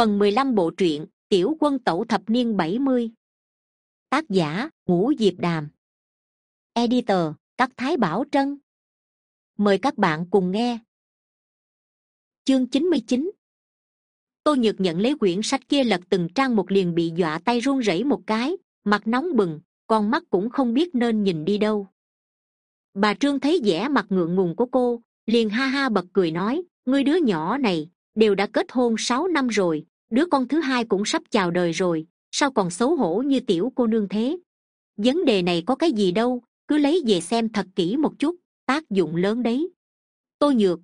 phần mười lăm bộ truyện, tiểu quân tẩu thập niên bảy mươi. Tác giả, ngũ diệp đàm. Editor, các thái bảo trân. Mời các bạn cùng nghe. Chương chín mươi chín. Tôi nhược nhận lấy quyển sách kia lật từng trang một liền bị dọa tay run rẩy một cái, mặt nóng bừng, con mắt cũng không biết nên nhìn đi đâu. Bà trương thấy vẻ mặt ngượng ngùng của cô, liền ha ha bật cười nói, ngươi đứa nhỏ này, đều đã kết hôn sáu năm rồi đứa con thứ hai cũng sắp chào đời rồi, sao còn xấu hổ như tiểu cô nương thế? Vấn đề này có cái gì đâu, cứ lấy về xem thật kỹ một chút, tác dụng lớn đấy. Tôi nhược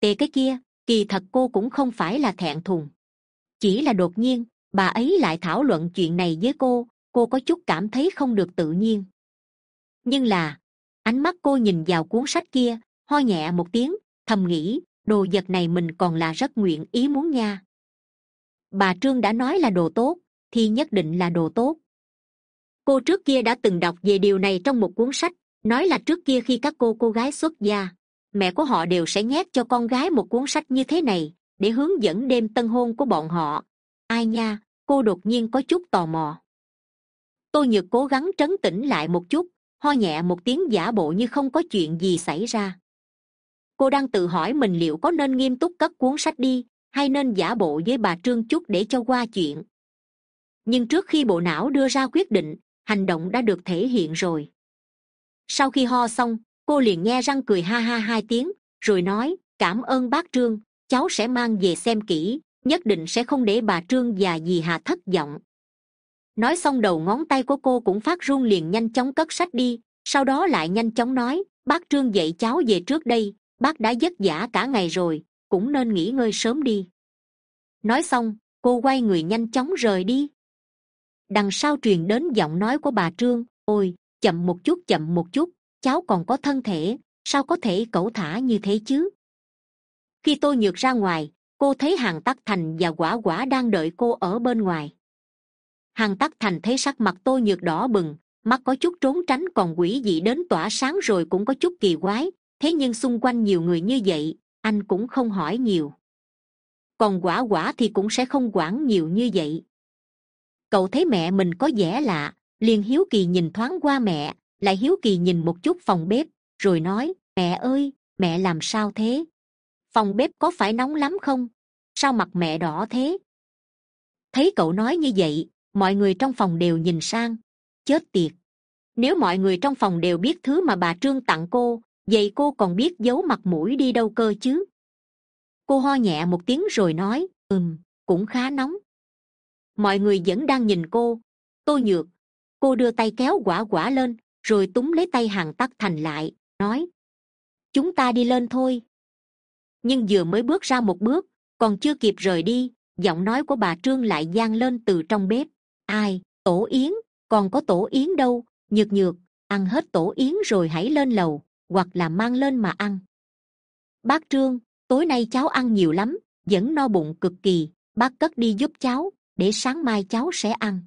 tề cái kia, kỳ thật cô cũng không phải là thẹn thùng. Chỉ là đột nhiên, bà ấy lại thảo luận chuyện này với cô cô có chút cảm thấy không được tự nhiên. Nhưng là, ánh mắt cô nhìn vào cuốn sách kia, ho nhẹ một tiếng, thầm nghĩ, đồ vật này mình còn là rất nguyện ý muốn nha bà trương đã nói là đồ tốt, thì nhất định là đồ tốt. Cô trước kia đã từng đọc về điều này trong một cuốn sách, nói là trước kia khi các cô cô gái xuất gia, mẹ của họ đều sẽ nhét cho con gái một cuốn sách như thế này, để hướng dẫn đêm tân hôn của bọn họ. Ai nha, cô đột nhiên có chút tò mò. Tôi nhược cố gắng trấn tĩnh lại một chút, ho nhẹ một tiếng giả bộ như không có chuyện gì xảy ra. Cô đang tự hỏi mình liệu có nên nghiêm túc cất cuốn sách đi hay nên giả bộ với bà trương chút để cho qua chuyện. Nhưng trước khi bộ não đưa ra quyết định, hành động đã được thể hiện rồi. Sau khi ho xong, cô liền nghe răng cười ha ha hai tiếng, rồi nói, cảm ơn bác trương, cháu sẽ mang về xem kỹ, nhất định sẽ không để bà trương và dì hà thất vọng. Nói xong đầu ngón tay của cô cũng phát run liền nhanh chóng cất sách đi, sau đó lại nhanh chóng nói, bác trương dạy cháu về trước đây, bác đã vất vả cả ngày rồi cũng nên nghỉ ngơi sớm đi. Nói xong, cô quay người nhanh chóng rời đi. Đằng sau truyền đến giọng nói của bà trương, ôi, chậm một chút, chậm một chút, cháu còn có thân thể, sao có thể cẩu thả như thế chứ? Khi tôi nhược ra ngoài, cô thấy hàng tắc thành và quả quả đang đợi cô ở bên ngoài. Hàng tắc thành thấy sắc mặt tôi nhược đỏ bừng, mắt có chút trốn tránh, còn quỷ dị đến tỏa sáng rồi cũng có chút kỳ quái, thế nhưng xung quanh nhiều người như vậy anh cũng không hỏi nhiều. Còn quả quả thì cũng sẽ không quản nhiều như vậy. Cậu thấy mẹ mình có vẻ lạ, liền hiếu kỳ nhìn thoáng qua mẹ, lại hiếu kỳ nhìn một chút phòng bếp, rồi nói, mẹ ơi, mẹ làm sao thế? Phòng bếp có phải nóng lắm không? Sao mặt mẹ đỏ thế? Thấy cậu nói như vậy, mọi người trong phòng đều nhìn sang. Chết tiệt! Nếu mọi người trong phòng đều biết thứ mà bà trương tặng cô vậy cô còn biết giấu mặt mũi đi đâu cơ chứ? Cô ho nhẹ một tiếng rồi nói, ừm, cũng khá nóng. Mọi người vẫn đang nhìn cô. Tôi nhược, cô đưa tay kéo quả quả lên, rồi túm lấy tay hàng tắc thành lại, nói, chúng ta đi lên thôi. Nhưng vừa mới bước ra một bước, còn chưa kịp rời đi, giọng nói của bà trương lại g lên từ trong bếp. Ai, tổ yến, còn có tổ yến đâu? Nhược nhược, ăn hết tổ yến rồi hãy lên lầu hoặc là mang lên mà ăn. Bác trương, tối nay cháu ăn nhiều lắm, vẫn no bụng cực kỳ, bác cất đi giúp cháu, để sáng mai cháu sẽ ăn.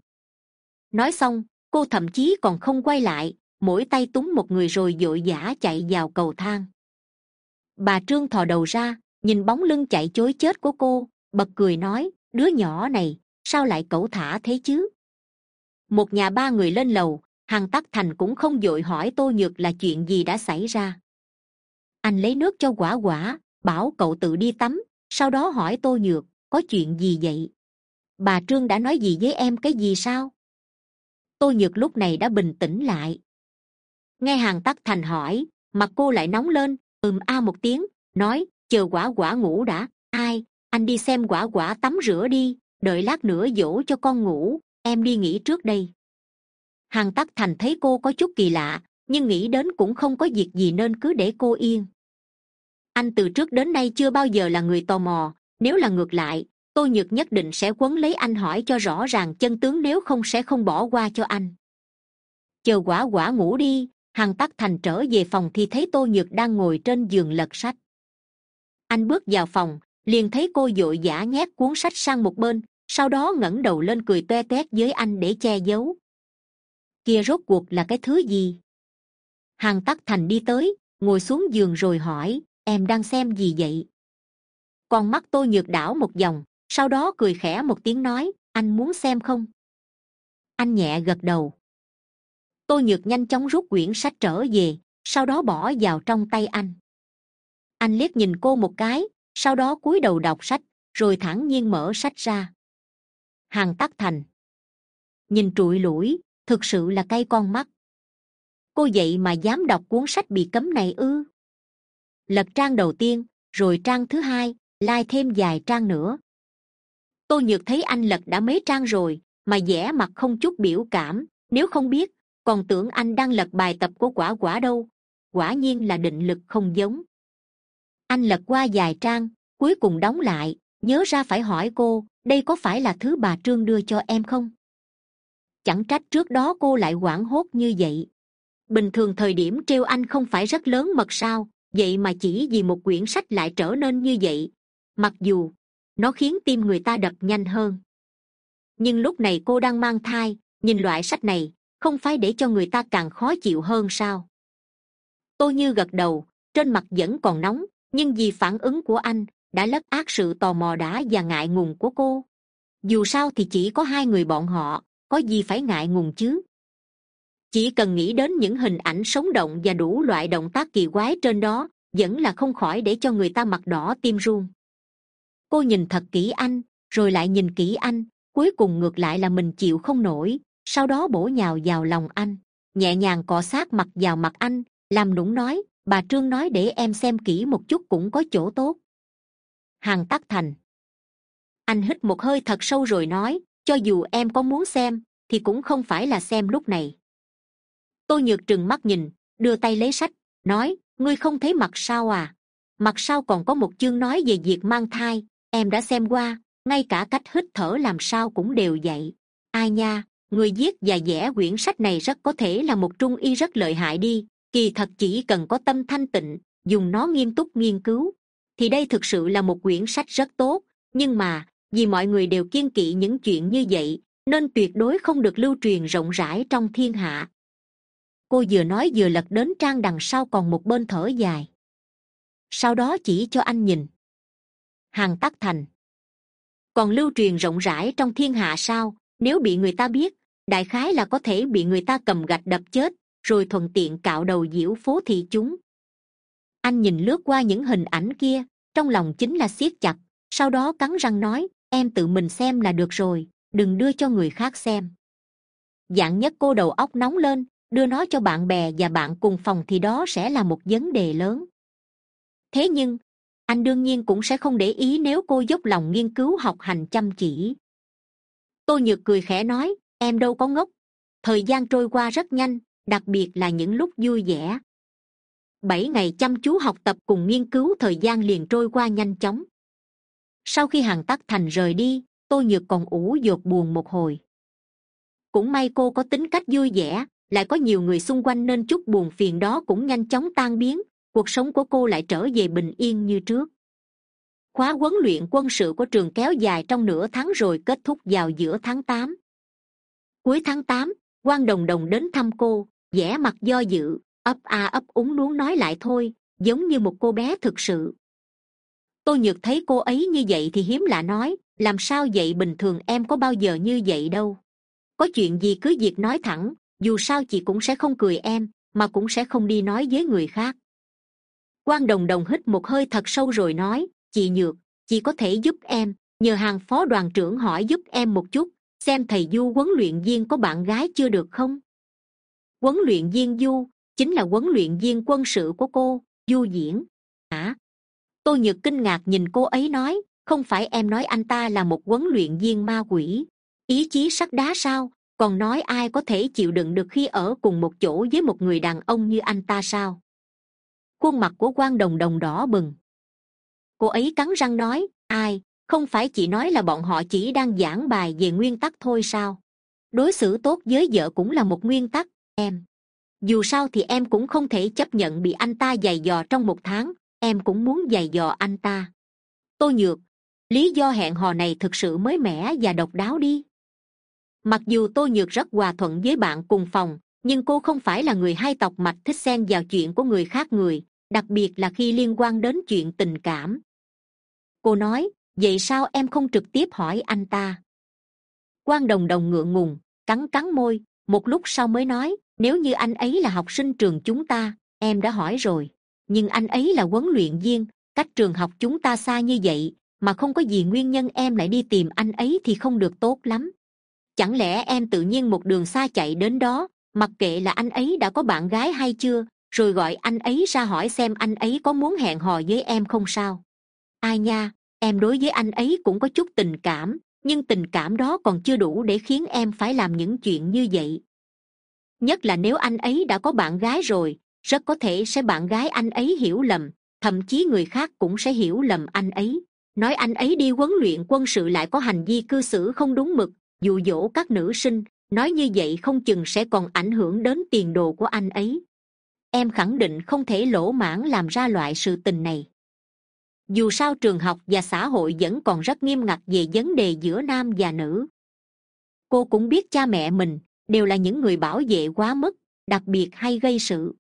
Nói xong, cô thậm chí còn không quay lại, mỗi tay túng một người rồi d ộ i vã chạy vào cầu thang. Bà trương thò đầu ra, nhìn bóng lưng chạy chối chết của cô, bật cười nói, đứa nhỏ này, sao lại cẩu thả thế chứ? Một nhà ba người lên lầu hằng tắc thành cũng không d ộ i hỏi tô nhược là chuyện gì đã xảy ra. Anh lấy nước cho quả quả, bảo cậu tự đi tắm, sau đó hỏi tô nhược, có chuyện gì vậy? Bà trương đã nói gì với em cái gì sao? Tô nhược lúc này đã bình tĩnh lại. Nghe hàng tắc thành hỏi, mặt cô lại nóng lên, ừm a một tiếng, nói, chờ quả quả ngủ đã, ai, anh đi xem quả quả tắm rửa đi, đợi lát nữa dỗ cho con ngủ, em đi nghỉ trước đây hàng tắc thành thấy cô có chút kỳ lạ, nhưng nghĩ đến cũng không có việc gì nên cứ để cô yên. Anh từ trước đến nay chưa bao giờ là người tò mò, nếu là ngược lại tôi nhược nhất định sẽ quấn lấy anh hỏi cho rõ ràng chân tướng nếu không sẽ không bỏ qua cho anh. Chờ quả quả ngủ đi, hằng tắc thành trở về phòng thì thấy tô nhược đang ngồi trên giường lật sách. Anh bước vào phòng, liền thấy cô d ộ i nhét cuốn sách sang một bên, sau đó ngẩng đầu lên cười toe toét với anh để che giấu kia rốt cuộc là cái thứ gì? Hàng tắc thành đi tới, ngồi xuống giường rồi hỏi, em đang xem gì vậy? Con mắt tôi nhược đảo một vòng, sau đó cười khẽ một tiếng nói, anh muốn xem không? Anh nhẹ gật đầu. Tôi nhược nhanh chóng rút quyển sách trở về, sau đó bỏ vào trong tay anh. Anh liếc nhìn cô một cái, sau đó cúi đầu đọc sách, rồi thản nhiên mở sách ra. Hàng tắc thành. Nhìn trụi lủi thực sự là cay con mắt. Cô vậy mà dám đọc cuốn sách bị cấm này ư? Lật trang đầu tiên, rồi trang thứ hai, lai thêm vài trang nữa. Tôi nhược thấy anh lật đã mấy trang rồi, mà vẻ mặt không chút biểu cảm, nếu không biết, còn tưởng anh đang lật bài tập của quả quả đâu. Quả nhiên là định lực không giống. Anh lật qua vài trang, cuối cùng đóng lại, nhớ ra phải hỏi cô, đây có phải là thứ bà trương đưa cho em không? Chẳng trách trước đó cô lại hoảng hốt như vậy. Bình thường thời điểm trêu anh không phải rất lớn mật sao, vậy mà chỉ vì một quyển sách lại trở nên như vậy. Mặc dù, nó khiến tim người ta đập nhanh hơn. Nhưng lúc này cô đang mang thai, nhìn loại sách này, không phải để cho người ta càng khó chịu hơn sao? Tôi như gật đầu, trên mặt vẫn còn nóng, nhưng vì phản ứng của anh, đã lất át sự tò mò đã và ngại ngùng của cô. Dù sao thì chỉ có hai người bọn họ có gì phải ngại ngùng chứ? Chỉ cần nghĩ đến những hình ảnh sống động và đủ loại động tác kỳ quái trên đó, vẫn là không khỏi để cho người ta mặt đỏ tim run. Cô nhìn thật kỹ anh, rồi lại nhìn kỹ anh, cuối cùng ngược lại là mình chịu không nổi, sau đó bổ nhào vào lòng anh, nhẹ nhàng cọ sát mặt vào mặt anh, làm nũng nói, bà trương nói để em xem kỹ một chút cũng có chỗ tốt. Hàng tắc thành. Anh hít một hơi thật sâu rồi nói cho dù em có muốn xem, thì cũng không phải là xem lúc này. Tôi nhược trừng mắt nhìn, đưa tay lấy sách, nói, ngươi không thấy mặt sau à? Mặt sau còn có một chương nói về việc mang thai, em đã xem qua, ngay cả cách hít thở làm sao cũng đều vậy. Ai nha, người viết và vẽ quyển sách này rất có thể là một trung y rất lợi hại đi, kỳ thật chỉ cần có tâm thanh tịnh, dùng nó nghiêm túc nghiên cứu, thì đây thực sự là một quyển sách rất tốt, nhưng mà vì mọi người đều kiên kỵ những chuyện như vậy, nên tuyệt đối không được lưu truyền rộng rãi trong thiên hạ. Cô vừa nói vừa lật đến trang đằng sau còn một bên thở dài. Sau đó chỉ cho anh nhìn. Hàng tắc thành. Còn lưu truyền rộng rãi trong thiên hạ sao? Nếu bị người ta biết, đại khái là có thể bị người ta cầm gạch đập chết, rồi thuận tiện cạo đầu diễu phố thị chúng. Anh nhìn lướt qua những hình ảnh kia, trong lòng chính là siết chặt, sau đó cắn răng nói em tự mình xem là được rồi, đừng đưa cho người khác xem. Dạng nhất cô đầu óc nóng lên, đưa nó cho bạn bè và bạn cùng phòng thì đó sẽ là một vấn đề lớn. Thế nhưng, anh đương nhiên cũng sẽ không để ý nếu cô dốc lòng nghiên cứu học hành chăm chỉ. Tôi nhược cười khẽ nói, em đâu có ngốc. Thời gian trôi qua rất nhanh, đặc biệt là những lúc vui vẻ. Bảy ngày chăm chú học tập cùng nghiên cứu thời gian liền trôi qua nhanh chóng sau khi hàng tắc thành rời đi tôi nhược còn ủ dột buồn một hồi. Cũng may cô có tính cách vui vẻ, lại có nhiều người xung quanh nên chút buồn phiền đó cũng nhanh chóng tan biến, cuộc sống của cô lại trở về bình yên như trước. Khóa huấn luyện quân sự của trường kéo dài trong nửa tháng rồi kết thúc vào giữa tháng tám. Cuối tháng tám, quan đồng đồng đến thăm cô, vẻ mặt do dự, ấp a ấp úng luống nói lại thôi, giống như một cô bé thực sự tôi nhược thấy cô ấy như vậy thì hiếm lạ nói, làm sao vậy? Bình thường em có bao giờ như vậy đâu. Có chuyện gì cứ việc nói thẳng, dù sao chị cũng sẽ không cười em, mà cũng sẽ không đi nói với người khác. Quan đồng đồng hít một hơi thật sâu rồi nói, chị nhược, chị có thể giúp em, nhờ hàng phó đoàn trưởng hỏi giúp em một chút, xem thầy du huấn luyện viên có bạn gái chưa được không? Huấn luyện viên du, chính là huấn luyện viên quân sự của cô, du diễn. Hả? Tôi nhược kinh ngạc nhìn cô ấy nói, không phải em nói anh ta là một huấn luyện viên ma quỷ. Ý chí sắt đá sao? Còn nói ai có thể chịu đựng được khi ở cùng một chỗ với một người đàn ông như anh ta sao? Khuôn mặt của quan đồng đồng đỏ bừng. Cô ấy cắn răng nói, ai, không phải chị nói là bọn họ chỉ đang giảng bài về nguyên tắc thôi sao? Đối xử tốt với vợ cũng là một nguyên tắc, em. Dù sao thì em cũng không thể chấp nhận bị anh ta giày dò trong một tháng em cũng muốn giày dò anh ta. Tôi nhược, lý do hẹn hò này thực sự mới mẻ và độc đáo đi. Mặc dù tôi nhược rất hòa thuận với bạn cùng phòng, nhưng cô không phải là người hay tọc mạch thích xen vào chuyện của người khác người, đặc biệt là khi liên quan đến chuyện tình cảm. Cô nói, vậy sao em không trực tiếp hỏi anh ta? Quan đồng đồng ngượng ngùng, cắn cắn môi, một lúc sau mới nói, nếu như anh ấy là học sinh trường chúng ta, em đã hỏi rồi nhưng anh ấy là huấn luyện viên, cách trường học chúng ta xa như vậy, mà không có gì nguyên nhân em lại đi tìm anh ấy thì không được tốt lắm. Chẳng lẽ em tự nhiên một đường xa chạy đến đó, mặc kệ là anh ấy đã có bạn gái hay chưa, rồi gọi anh ấy ra hỏi xem anh ấy có muốn hẹn hò với em không sao? Ai nha, em đối với anh ấy cũng có chút tình cảm, nhưng tình cảm đó còn chưa đủ để khiến em phải làm những chuyện như vậy. Nhất là nếu anh ấy đã có bạn gái rồi rất có thể sẽ bạn gái anh ấy hiểu lầm, thậm chí người khác cũng sẽ hiểu lầm anh ấy. Nói anh ấy đi huấn luyện quân sự lại có hành vi cư xử không đúng mực, dụ dỗ các nữ sinh, nói như vậy không chừng sẽ còn ảnh hưởng đến tiền đồ của anh ấy. Em khẳng định không thể lỗ mãn làm ra loại sự tình này. Dù sao trường học và xã hội vẫn còn rất nghiêm ngặt về vấn đề giữa nam và nữ. Cô cũng biết cha mẹ mình đều là những người bảo vệ quá mức, đặc biệt hay gây sự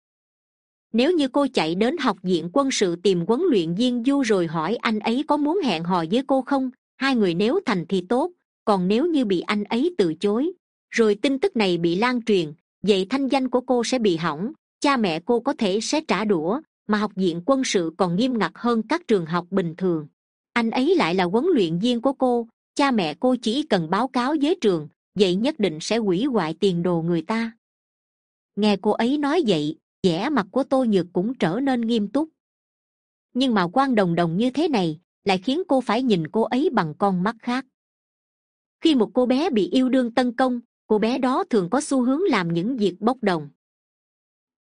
nếu như cô chạy đến học viện quân sự tìm huấn luyện viên du rồi hỏi anh ấy có muốn hẹn hò với cô không? Hai người nếu thành thì tốt, còn nếu như bị anh ấy từ chối. Rồi tin tức này bị lan truyền, vậy thanh danh của cô sẽ bị hỏng, cha mẹ cô có thể sẽ trả đũa, mà học viện quân sự còn nghiêm ngặt hơn các trường học bình thường. Anh ấy lại là huấn luyện viên của cô, cha mẹ cô chỉ cần báo cáo với trường, vậy nhất định sẽ hủy hoại tiền đồ người ta. Nghe cô ấy nói vậy vẻ mặt của tôi nhược cũng trở nên nghiêm túc. Nhưng mà quan đồng đồng như thế này lại khiến cô phải nhìn cô ấy bằng con mắt khác. Khi một cô bé bị yêu đương tấn công, cô bé đó thường có xu hướng làm những việc bốc đồng.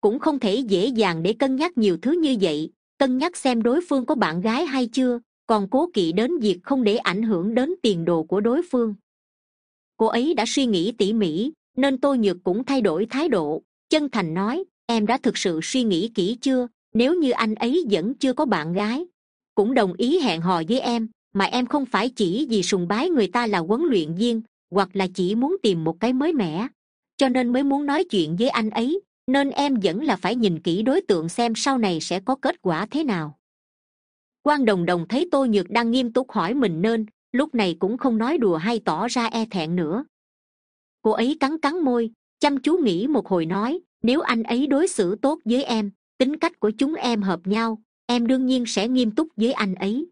Cũng không thể dễ dàng để cân nhắc nhiều thứ như vậy, cân nhắc xem đối phương có bạn gái hay chưa, còn cố kỵ đến việc không để ảnh hưởng đến tiền đồ của đối phương. Cô ấy đã suy nghĩ tỉ mỉ, nên tôi nhược cũng thay đổi thái độ, chân thành nói em đã thực sự suy nghĩ kỹ chưa? Nếu như anh ấy vẫn chưa có bạn gái, cũng đồng ý hẹn hò với em, mà em không phải chỉ vì sùng bái người ta là huấn luyện viên, hoặc là chỉ muốn tìm một cái mới mẻ, cho nên mới muốn nói chuyện với anh ấy, nên em vẫn là phải nhìn kỹ đối tượng xem sau này sẽ có kết quả thế nào. Quan đồng đồng thấy tô nhược đang nghiêm túc hỏi mình nên, lúc này cũng không nói đùa hay tỏ ra e thẹn nữa. Cô ấy cắn cắn môi, chăm chú nghĩ một hồi nói nếu anh ấy đối xử tốt với em, tính cách của chúng em hợp nhau, em đương nhiên sẽ nghiêm túc với anh ấy.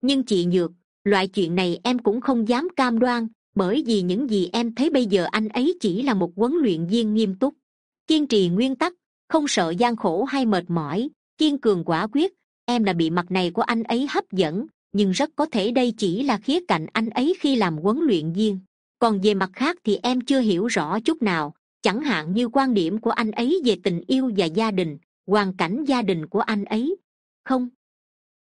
Nhưng chị nhược, loại chuyện này em cũng không dám cam đoan, bởi vì những gì em thấy bây giờ anh ấy chỉ là một huấn luyện viên nghiêm túc. Kiên trì nguyên tắc, không sợ gian khổ hay mệt mỏi, kiên cường quả quyết, em là bị mặt này của anh ấy hấp dẫn, nhưng rất có thể đây chỉ là khía cạnh anh ấy khi làm huấn luyện viên. Còn về mặt khác thì em chưa hiểu rõ chút nào chẳng hạn như quan điểm của anh ấy về tình yêu và gia đình, hoàn cảnh gia đình của anh ấy. Không.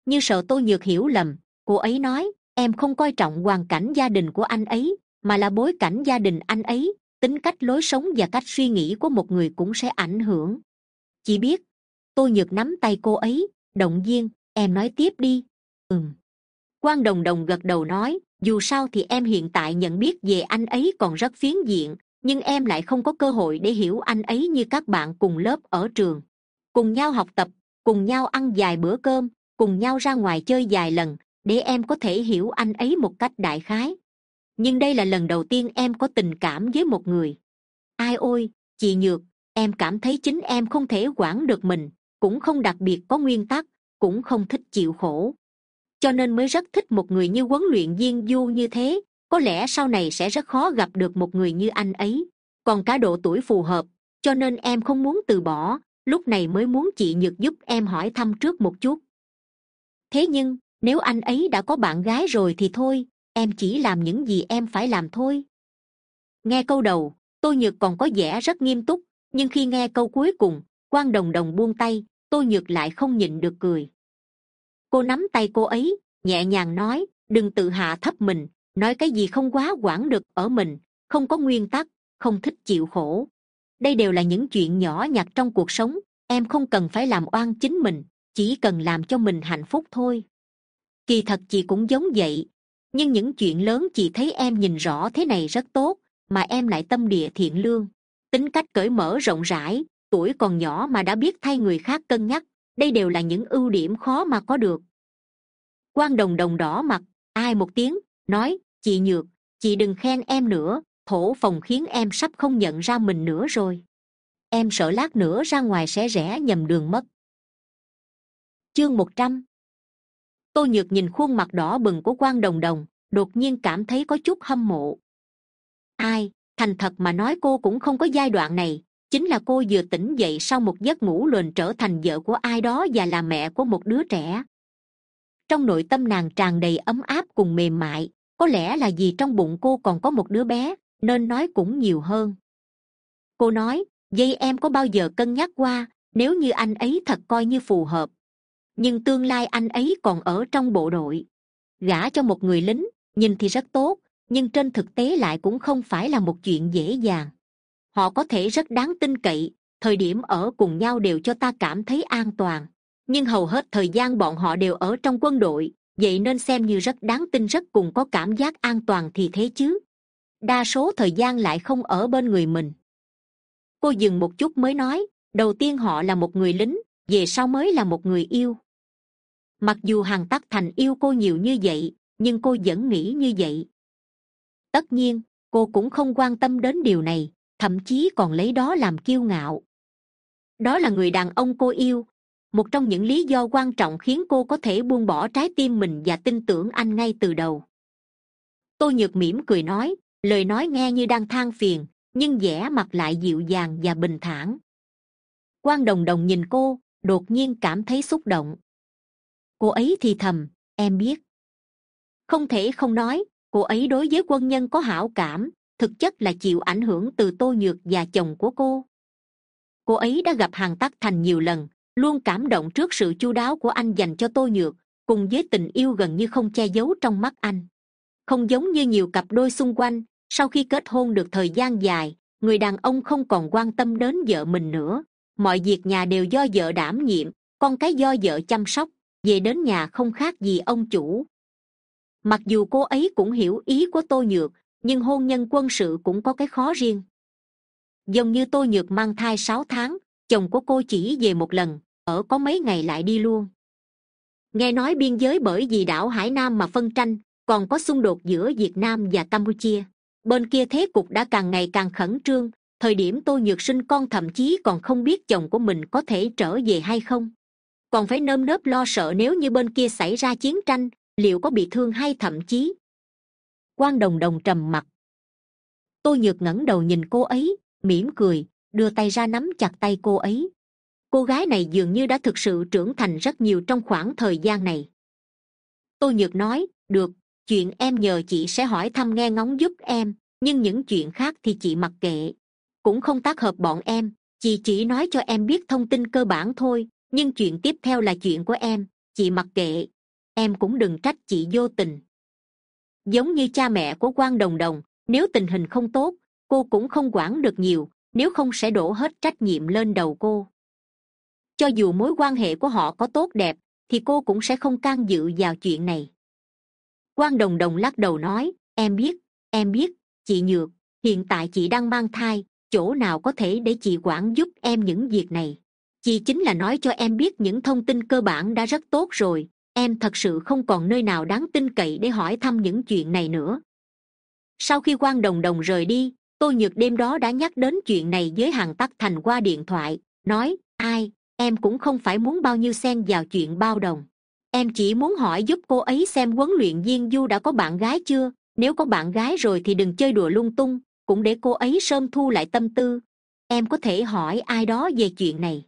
Như sợ tôi nhược hiểu lầm, cô ấy nói, em không coi trọng hoàn cảnh gia đình của anh ấy, mà là bối cảnh gia đình anh ấy, tính cách lối sống và cách suy nghĩ của một người cũng sẽ ảnh hưởng. Chỉ biết tôi nhược nắm tay cô ấy, động viên, em nói tiếp đi. Ừm. Quan đồng đồng gật đầu nói, dù sao thì em hiện tại nhận biết về anh ấy còn rất phiến diện nhưng em lại không có cơ hội để hiểu anh ấy như các bạn cùng lớp ở trường. Cùng nhau học tập, cùng nhau ăn vài bữa cơm, cùng nhau ra ngoài chơi vài lần, để em có thể hiểu anh ấy một cách đại khái. Nhưng đây là lần đầu tiên em có tình cảm với một người. Ai ôi, chị nhược, em cảm thấy chính em không thể quản được mình, cũng không đặc biệt có nguyên tắc, cũng không thích chịu khổ. Cho nên mới rất thích một người như huấn luyện viên du như thế có lẽ sau này sẽ rất khó gặp được một người như anh ấy. Còn cả độ tuổi phù hợp, cho nên em không muốn từ bỏ. Lúc này mới muốn chị nhược giúp em hỏi thăm trước một chút. Thế nhưng, nếu anh ấy đã có bạn gái rồi thì thôi, em chỉ làm những gì em phải làm thôi. Nghe câu đầu tôi nhược còn có vẻ rất nghiêm túc, nhưng khi nghe câu cuối cùng quan đồng đồng buông tay tôi nhược lại không nhịn được cười. Cô nắm tay cô ấy, nhẹ nhàng nói, đừng tự hạ thấp mình nói cái gì không quá quản được ở mình, không có nguyên tắc, không thích chịu khổ. Đây đều là những chuyện nhỏ nhặt trong cuộc sống, em không cần phải làm oan chính mình, chỉ cần làm cho mình hạnh phúc thôi. Kỳ thật chị cũng giống vậy, nhưng những chuyện lớn chị thấy em nhìn rõ thế này rất tốt, mà em lại tâm địa thiện lương. Tính cách cởi mở rộng rãi, tuổi còn nhỏ mà đã biết thay người khác cân nhắc, đây đều là những ưu điểm khó mà có được. Quan đồng đồng đỏ mặt, ai một tiếng, nói chị nhược, chị đừng khen em nữa, thổ phòng khiến em sắp không nhận ra mình nữa rồi. Em sợ lát nữa ra ngoài sẽ rẽ nhầm đường mất. Chương một trăm. Tô nhược nhìn khuôn mặt đỏ bừng của quan đồng đồng, đột nhiên cảm thấy có chút hâm mộ. Ai, thành thật mà nói cô cũng không có giai đoạn này, chính là cô vừa tỉnh dậy sau một giấc ngủ luồn trở thành vợ của ai đó và là mẹ của một đứa trẻ. Trong nội tâm nàng tràn đầy ấm áp cùng mềm mại có lẽ là vì trong bụng cô còn có một đứa bé, nên nói cũng nhiều hơn. Cô nói dây em có bao giờ cân nhắc qua, nếu như anh ấy thật coi như phù hợp? Nhưng tương lai anh ấy còn ở trong bộ đội. Gả cho một người lính, nhìn thì rất tốt, nhưng trên thực tế lại cũng không phải là một chuyện dễ dàng. Họ có thể rất đáng tin cậy, thời điểm ở cùng nhau đều cho ta cảm thấy an toàn. Nhưng hầu hết thời gian bọn họ đều ở trong quân đội vậy nên xem như rất đáng tin, rất cùng có cảm giác an toàn thì thế chứ. Đa số thời gian lại không ở bên người mình. Cô dừng một chút mới nói, đầu tiên họ là một người lính, về sau mới là một người yêu. Mặc dù hằng tắc thành yêu cô nhiều như vậy, nhưng cô vẫn nghĩ như vậy. Tất nhiên, cô cũng không quan tâm đến điều này, thậm chí còn lấy đó làm kiêu ngạo. Đó là người đàn ông cô yêu một trong những lý do quan trọng khiến cô có thể buông bỏ trái tim mình và tin tưởng anh ngay từ đầu. Tôi nhược mỉm cười nói, lời nói nghe như đang than phiền, nhưng vẻ mặt lại dịu dàng và bình thản. Quan đồng đồng nhìn cô, đột nhiên cảm thấy xúc động. Cô ấy thì thầm, em biết. Không thể không nói, cô ấy đối với quân nhân có hảo cảm, thực chất là chịu ảnh hưởng từ tô nhược và chồng của cô. Cô ấy đã gặp hàng tắc thành nhiều lần luôn cảm động trước sự chu đáo của anh dành cho tôi nhược, cùng với tình yêu gần như không che giấu trong mắt anh. Không giống như nhiều cặp đôi xung quanh, sau khi kết hôn được thời gian dài, người đàn ông không còn quan tâm đến vợ mình nữa. Mọi việc nhà đều do vợ đảm nhiệm, con cái do vợ chăm sóc, về đến nhà không khác gì ông chủ. Mặc dù cô ấy cũng hiểu ý của tôi nhược, nhưng hôn nhân quân sự cũng có cái khó riêng. Giống như tôi nhược mang thai sáu tháng, chồng của cô chỉ về một lần ở có mấy ngày lại đi luôn. Nghe nói biên giới bởi vì đảo hải nam mà phân tranh, còn có xung đột giữa việt nam và campuchia. Bên kia thế cục đã càng ngày càng khẩn trương, thời điểm tô nhược sinh con thậm chí còn không biết chồng của mình có thể trở về hay không. Còn phải nơm nớp lo sợ nếu như bên kia xảy ra chiến tranh, liệu có bị thương hay thậm chí? Quan đồng đồng trầm mặt. Tôi nhược ngẩng đầu nhìn cô ấy, mỉm cười, đưa tay ra nắm chặt tay cô ấy cô gái này dường như đã thực sự trưởng thành rất nhiều trong khoảng thời gian này. Tôi nhược nói, được, chuyện em nhờ chị sẽ hỏi thăm nghe ngóng giúp em, nhưng những chuyện khác thì chị mặc kệ. Cũng không tác hợp bọn em, chị chỉ nói cho em biết thông tin cơ bản thôi, nhưng chuyện tiếp theo là chuyện của em, chị mặc kệ. Em cũng đừng trách chị vô tình. Giống như cha mẹ của quan đồng đồng, nếu tình hình không tốt, cô cũng không quản được nhiều, nếu không sẽ đổ hết trách nhiệm lên đầu cô cho dù mối quan hệ của họ có tốt đẹp, thì cô cũng sẽ không can dự vào chuyện này. Quan đồng đồng lắc đầu nói, em biết em biết, chị nhược, hiện tại chị đang mang thai, chỗ nào có thể để chị quản giúp em những việc này? Chị chính là nói cho em biết những thông tin cơ bản đã rất tốt rồi, em thật sự không còn nơi nào đáng tin cậy để hỏi thăm những chuyện này nữa. Sau khi quan đồng đồng rời đi tôi nhược đêm đó đã nhắc đến chuyện này với hàng tắc thành qua điện thoại, nói, ai em cũng không phải muốn bao nhiêu xen vào chuyện bao đồng. Em chỉ muốn hỏi giúp cô ấy xem huấn luyện viên du đã có bạn gái chưa? Nếu có bạn gái rồi thì đừng chơi đùa lung tung, cũng để cô ấy sớm thu lại tâm tư. Em có thể hỏi ai đó về chuyện này.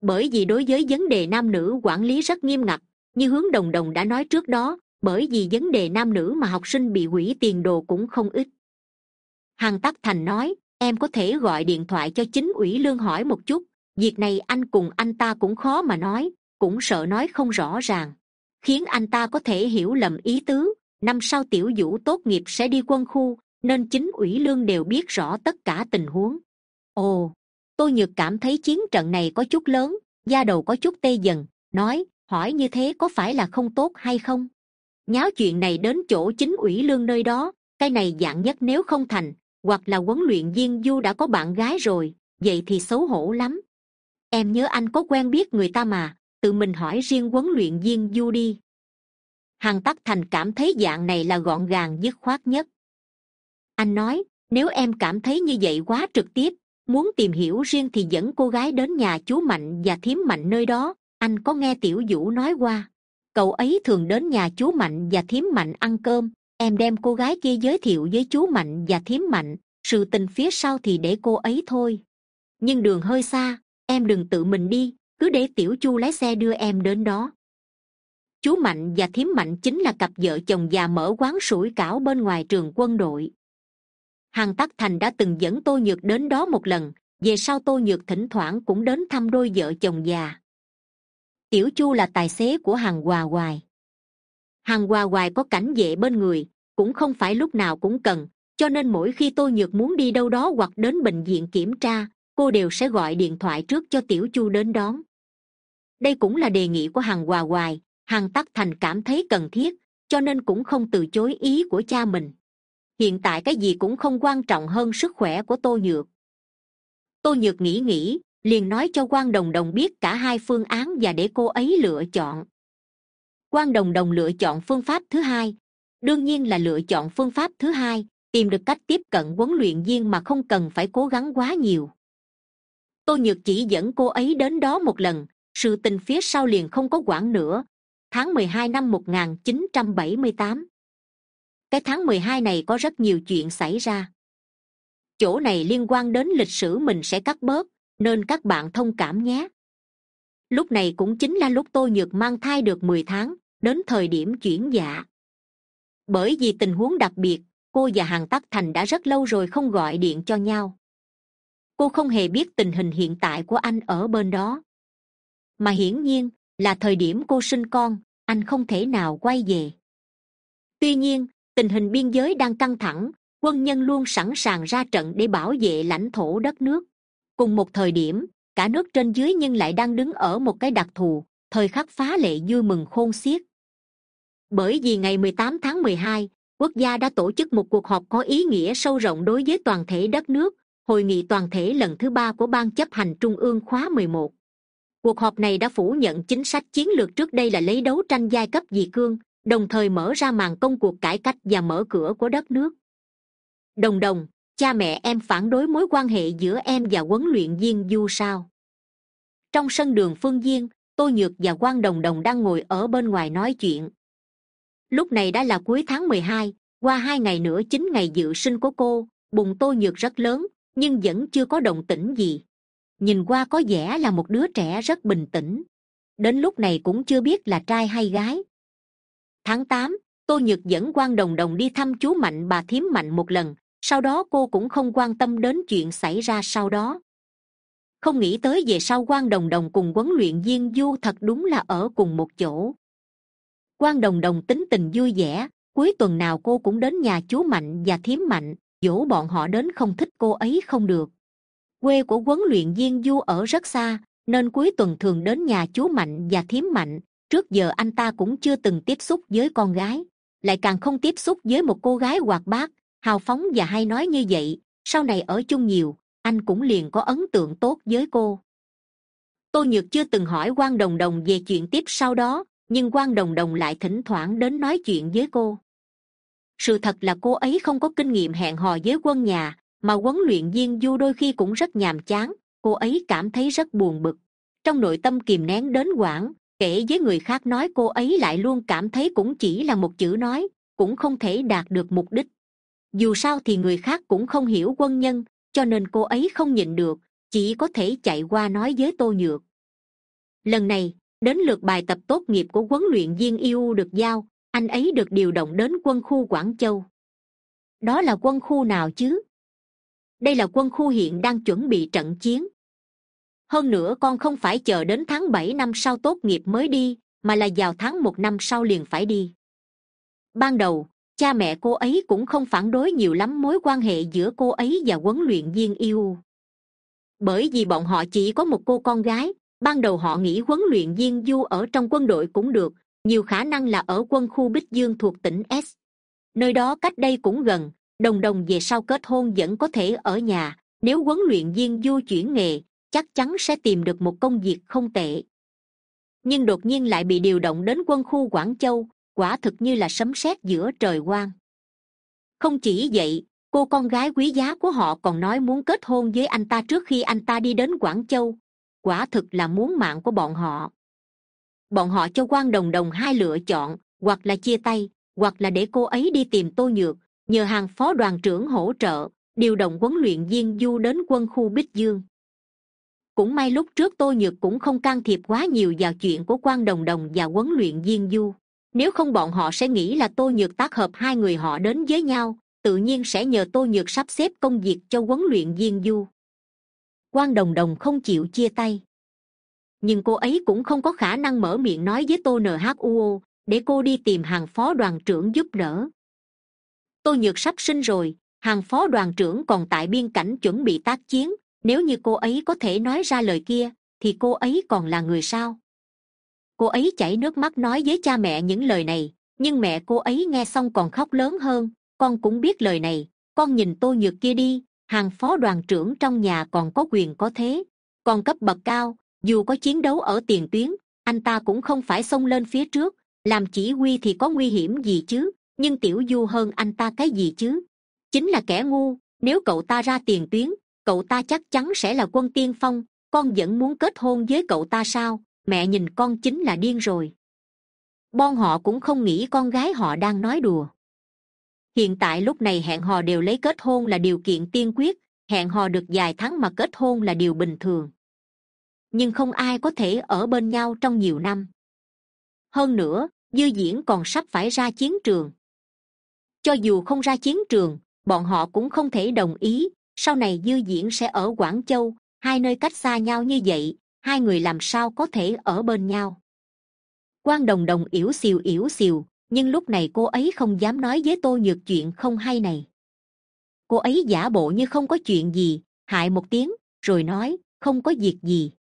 Bởi vì đối với vấn đề nam nữ quản lý rất nghiêm ngặt, như hướng đồng đồng đã nói trước đó, bởi vì vấn đề nam nữ mà học sinh bị hủy tiền đồ cũng không ít. Hằng tắc thành nói, em có thể gọi điện thoại cho chính ủy lương hỏi một chút việc này anh cùng anh ta cũng khó mà nói, cũng sợ nói không rõ ràng, khiến anh ta có thể hiểu lầm ý tứ. Năm sau tiểu vũ tốt nghiệp sẽ đi quân khu, nên chính ủy lương đều biết rõ tất cả tình huống. Ồ tôi nhược cảm thấy chiến trận này có chút lớn, da đầu có chút tê dần, nói, hỏi như thế có phải là không tốt hay không? Nháo chuyện này đến chỗ chính ủy lương nơi đó, cái này dạng nhất nếu không thành, hoặc là huấn luyện viên du đã có bạn gái rồi, vậy thì xấu hổ lắm em nhớ anh có quen biết người ta mà, tự mình hỏi riêng huấn luyện viên du đi. Hằng tắc thành cảm thấy dạng này là gọn gàng dứt khoát nhất. Anh nói, nếu em cảm thấy như vậy quá trực tiếp, muốn tìm hiểu riêng thì dẫn cô gái đến nhà chú mạnh và thím mạnh nơi đó. Anh có nghe tiểu vũ nói qua, cậu ấy thường đến nhà chú mạnh và thím mạnh ăn cơm, em đem cô gái kia giới thiệu với chú mạnh và thím mạnh, sự tình phía sau thì để cô ấy thôi. Nhưng đường hơi xa em đừng tự mình đi, cứ để tiểu chu lái xe đưa em đến đó. Chú mạnh và thím mạnh chính là cặp vợ chồng già mở quán sủi cảo bên ngoài trường quân đội. Hằng tắc thành đã từng dẫn tô nhược đến đó một lần, về sau tô nhược thỉnh thoảng cũng đến thăm đôi vợ chồng già. Tiểu chu là tài xế của hằng hòa hoài. Hằng hòa hoài có cảnh vệ bên người, cũng không phải lúc nào cũng cần, cho nên mỗi khi tô nhược muốn đi đâu đó hoặc đến bệnh viện kiểm tra cô đều sẽ gọi điện thoại trước cho tiểu chu đến đón. Đây cũng là đề nghị của hằng hòa hoài, hằng tắc thành cảm thấy cần thiết, cho nên cũng không từ chối ý của cha mình. Hiện tại cái gì cũng không quan trọng hơn sức khỏe của tô nhược. Tô nhược nghĩ nghĩ, liền nói cho quan đồng đồng biết cả hai phương án và để cô ấy lựa chọn. Quan đồng đồng lựa chọn phương pháp thứ hai. Đương nhiên là lựa chọn phương pháp thứ hai, tìm được cách tiếp cận huấn luyện viên mà không cần phải cố gắng quá nhiều tô nhược chỉ dẫn cô ấy đến đó một lần, sự tình phía sau liền không có quản nữa. Tháng mười hai năm một nghìn chín trăm bảy mươi tám. Cái tháng mười hai này có rất nhiều chuyện xảy ra. Chỗ này liên quan đến lịch sử mình sẽ cắt bớt, nên các bạn thông cảm nhé. Lúc này cũng chính là lúc Tô nhược mang thai được mười tháng, đến thời điểm chuyển dạ. Bởi vì tình huống đặc biệt, cô và hàng tắc thành đã rất lâu rồi không gọi điện cho nhau cô không hề biết tình hình hiện tại của anh ở bên đó. Mà hiển nhiên là thời điểm cô sinh con anh không thể nào quay về. Tuy nhiên tình hình biên giới đang căng thẳng quân nhân luôn sẵn sàng ra trận để bảo vệ lãnh thổ đất nước. Cùng một thời điểm cả nước trên dưới nhưng lại đang đứng ở một cái đặc thù thời khắc phá lệ vui mừng khôn xiết. Bởi vì ngày 18 tháng 12, quốc gia đã tổ chức một cuộc họp có ý nghĩa sâu rộng đối với toàn thể đất nước hội nghị toàn thể lần thứ ba của ban chấp hành trung ương khóa 11. cuộc họp này đã phủ nhận chính sách chiến lược trước đây là lấy đấu tranh giai cấp dị cương, đồng thời mở ra màn công cuộc cải cách và mở cửa của đất nước. Đồng đồng, cha mẹ em phản đối mối quan hệ giữa em và huấn luyện viên du sao. Trong sân đường phương viên tô nhược và quan đồng đồng đang ngồi ở bên ngoài nói chuyện. Lúc này đã là cuối tháng mười hai, qua hai ngày nữa chính ngày dự sinh của cô, bụng tô nhược rất lớn nhưng vẫn chưa có động tĩnh gì. Nhìn qua có vẻ là một đứa trẻ rất bình tĩnh. Đến lúc này cũng chưa biết là trai hay gái. Tháng tám, tô nhược dẫn quan đồng đồng đi thăm chú mạnh bà thím mạnh một lần, sau đó cô cũng không quan tâm đến chuyện xảy ra sau đó. Không nghĩ tới về sau quan đồng đồng cùng huấn luyện viên du thật đúng là ở cùng một chỗ. Quan đồng đồng tính tình vui vẻ, cuối tuần nào cô cũng đến nhà chú mạnh và thím mạnh dỗ bọn họ đến không thích cô ấy không được. Quê của huấn luyện viên du ở rất xa, nên cuối tuần thường đến nhà chú mạnh và thím mạnh. Trước giờ anh ta cũng chưa từng tiếp xúc với con gái, lại càng không tiếp xúc với một cô gái hoạt bát, hào phóng và hay nói như vậy. Sau này ở chung nhiều, anh cũng liền có ấn tượng tốt với cô. Tô nhược chưa từng hỏi quan đồng đồng về chuyện tiếp sau đó, nhưng quan đồng đồng lại thỉnh thoảng đến nói chuyện với cô sự thật là cô ấy không có kinh nghiệm hẹn hò với quân nhà, mà huấn luyện viên du đôi khi cũng rất nhàm chán, cô ấy cảm thấy rất buồn bực. Trong nội tâm kìm nén đến quãng kể với người khác nói cô ấy lại luôn cảm thấy cũng chỉ là một chữ nói, cũng không thể đạt được mục đích. Dù sao thì người khác cũng không hiểu quân nhân, cho nên cô ấy không nhịn được, chỉ có thể chạy qua nói với tô nhược. Lần này, đến lượt bài tập tốt nghiệp của huấn luyện viên iu được giao anh ấy được điều động đến quân khu quảng châu. Đó là quân khu nào chứ? Đây là quân khu hiện đang chuẩn bị trận chiến. Hơn nữa con không phải chờ đến tháng bảy năm sau tốt nghiệp mới đi, mà là vào tháng một năm sau liền phải đi. Ban đầu, cha mẹ cô ấy cũng không phản đối nhiều lắm mối quan hệ giữa cô ấy và huấn luyện viên yêu. Bởi vì bọn họ chỉ có một cô con gái, ban đầu họ nghĩ huấn luyện viên du ở trong quân đội cũng được nhiều khả năng là ở quân khu bích dương thuộc tỉnh s. Nơi đó cách đây cũng gần, đồng đồng về sau kết hôn vẫn có thể ở nhà. Nếu huấn luyện viên du chuyển nghề, chắc chắn sẽ tìm được một công việc không tệ. Nhưng đột nhiên lại bị điều động đến quân khu quảng châu, quả thực như là sấm sét giữa trời quang. Không chỉ vậy, cô con gái quý giá của họ còn nói muốn kết hôn với anh ta trước khi anh ta đi đến quảng châu. Quả thực là muốn mạng của bọn họ bọn họ cho quan đồng đồng hai lựa chọn, hoặc là chia tay, hoặc là để cô ấy đi tìm tô nhược, nhờ hàng phó đoàn trưởng hỗ trợ, điều động huấn luyện viên du đến quân khu bích dương. Cũng may lúc trước tô nhược cũng không can thiệp quá nhiều vào chuyện của quan đồng đồng và huấn luyện viên du. Nếu không bọn họ sẽ nghĩ là tô nhược tác hợp hai người họ đến với nhau, tự nhiên sẽ nhờ tô nhược sắp xếp công việc cho huấn luyện viên du. Quan đồng đồng không chịu chia tay nhưng cô ấy cũng không có khả năng mở miệng nói với tô nhuo để cô đi tìm hàng phó đoàn trưởng giúp đỡ. Tô nhược sắp sinh rồi, hàng phó đoàn trưởng còn tại biên cảnh chuẩn bị tác chiến, nếu như cô ấy có thể nói ra lời kia, thì cô ấy còn là người sao? Cô ấy chảy nước mắt nói với cha mẹ những lời này, nhưng mẹ cô ấy nghe xong còn khóc lớn hơn, con cũng biết lời này, con nhìn tô nhược kia đi, hàng phó đoàn trưởng trong nhà còn có quyền có thế, còn cấp bậc cao dù có chiến đấu ở tiền tuyến, anh ta cũng không phải xông lên phía trước. Làm chỉ huy thì có nguy hiểm gì chứ? Nhưng tiểu du hơn anh ta cái gì chứ? Chính là kẻ ngu. Nếu cậu ta ra tiền tuyến, cậu ta chắc chắn sẽ là quân tiên phong. Con vẫn muốn kết hôn với cậu ta sao? Mẹ nhìn con chính là điên rồi. Bon họ cũng không nghĩ con gái họ đang nói đùa. Hiện tại lúc này hẹn hò đều lấy kết hôn là điều kiện tiên quyết. Hẹn hò được vài tháng mà kết hôn là điều bình thường nhưng không ai có thể ở bên nhau trong nhiều năm. Hơn nữa, dư diễn còn sắp phải ra chiến trường. Cho dù không ra chiến trường, bọn họ cũng không thể đồng ý, sau này dư diễn sẽ ở quảng châu, hai nơi cách xa nhau như vậy, hai người làm sao có thể ở bên nhau? Quan đồng đồng yểu xìu yểu xìu, nhưng lúc này cô ấy không dám nói với tô nhược chuyện không hay này. Cô ấy giả bộ như không có chuyện gì, hại một tiếng, rồi nói, không có việc gì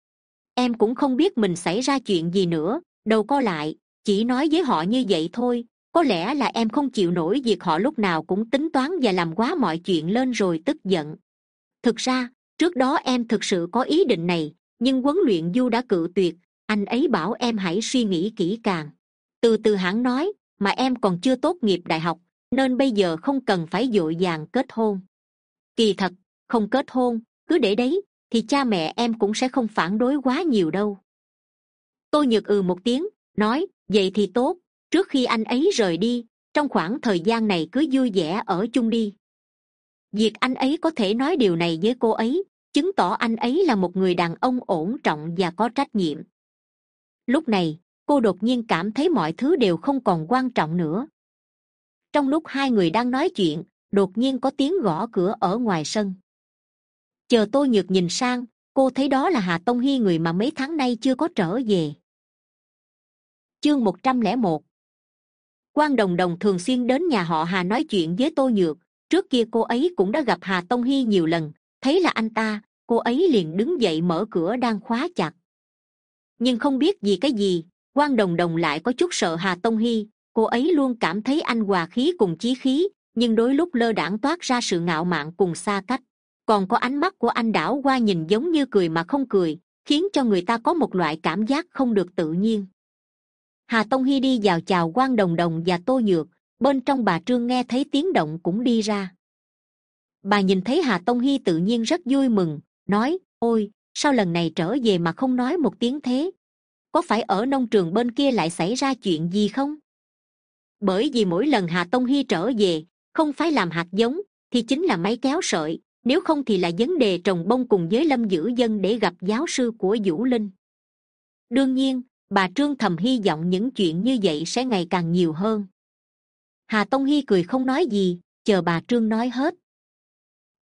em cũng không biết mình xảy ra chuyện gì nữa đầu co lại, chỉ nói với họ như vậy thôi. Có lẽ là em không chịu nổi việc họ lúc nào cũng tính toán và làm quá mọi chuyện lên rồi tức giận. Thực ra, trước đó em thực sự có ý định này, nhưng huấn luyện du đã cự tuyệt, anh ấy bảo em hãy suy nghĩ kỹ càng. Từ từ hãng nói, mà em còn chưa tốt nghiệp đại học, nên bây giờ không cần phải dội vàng kết hôn. Kỳ thật, không kết hôn, cứ để đấy thì cha mẹ em cũng sẽ không phản đối quá nhiều đâu. Tôi nhược ừ một tiếng, nói, vậy thì tốt, trước khi anh ấy rời đi, trong khoảng thời gian này cứ vui vẻ ở chung đi. Việc anh ấy có thể nói điều này với cô ấy, chứng tỏ anh ấy là một người đàn ông ổn trọng và có trách nhiệm. Lúc này, cô đột nhiên cảm thấy mọi thứ đều không còn quan trọng nữa. Trong lúc hai người đang nói chuyện, đột nhiên có tiếng gõ cửa ở ngoài sân chờ tô nhược nhìn sang, cô thấy đó là hà tông hy người mà mấy tháng nay chưa có trở về. Chương một trăm lẻ một. Quan đồng đồng thường xuyên đến nhà họ hà nói chuyện với tô nhược. Trước kia cô ấy cũng đã gặp hà tông hy nhiều lần. Thấy là anh ta, cô ấy liền đứng dậy mở cửa đang khóa chặt. Nhưng không biết vì cái gì quan đồng đồng lại có chút sợ hà tông hy. Cô ấy luôn cảm thấy anh hòa khí cùng chí khí, nhưng đôi lúc lơ đãng toát ra sự ngạo mạn cùng xa cách còn có ánh mắt của anh đảo qua nhìn giống như cười mà không cười, khiến cho người ta có một loại cảm giác không được tự nhiên. Hà tông hy đi vào chào quan đồng đồng và tô nhược, bên trong bà trương nghe thấy tiếng động cũng đi ra. Bà nhìn thấy hà tông hy tự nhiên rất vui mừng, nói, ôi, sao lần này trở về mà không nói một tiếng thế? Có phải ở nông trường bên kia lại xảy ra chuyện gì không? Bởi vì mỗi lần hà tông hy trở về, không phải làm hạt giống, thì chính là máy kéo sợi nếu không thì là vấn đề trồng bông cùng với lâm Dữ dân để gặp giáo sư của vũ linh. Đương nhiên, bà trương thầm hy vọng những chuyện như vậy sẽ ngày càng nhiều hơn. Hà tông hy cười không nói gì, chờ bà trương nói hết.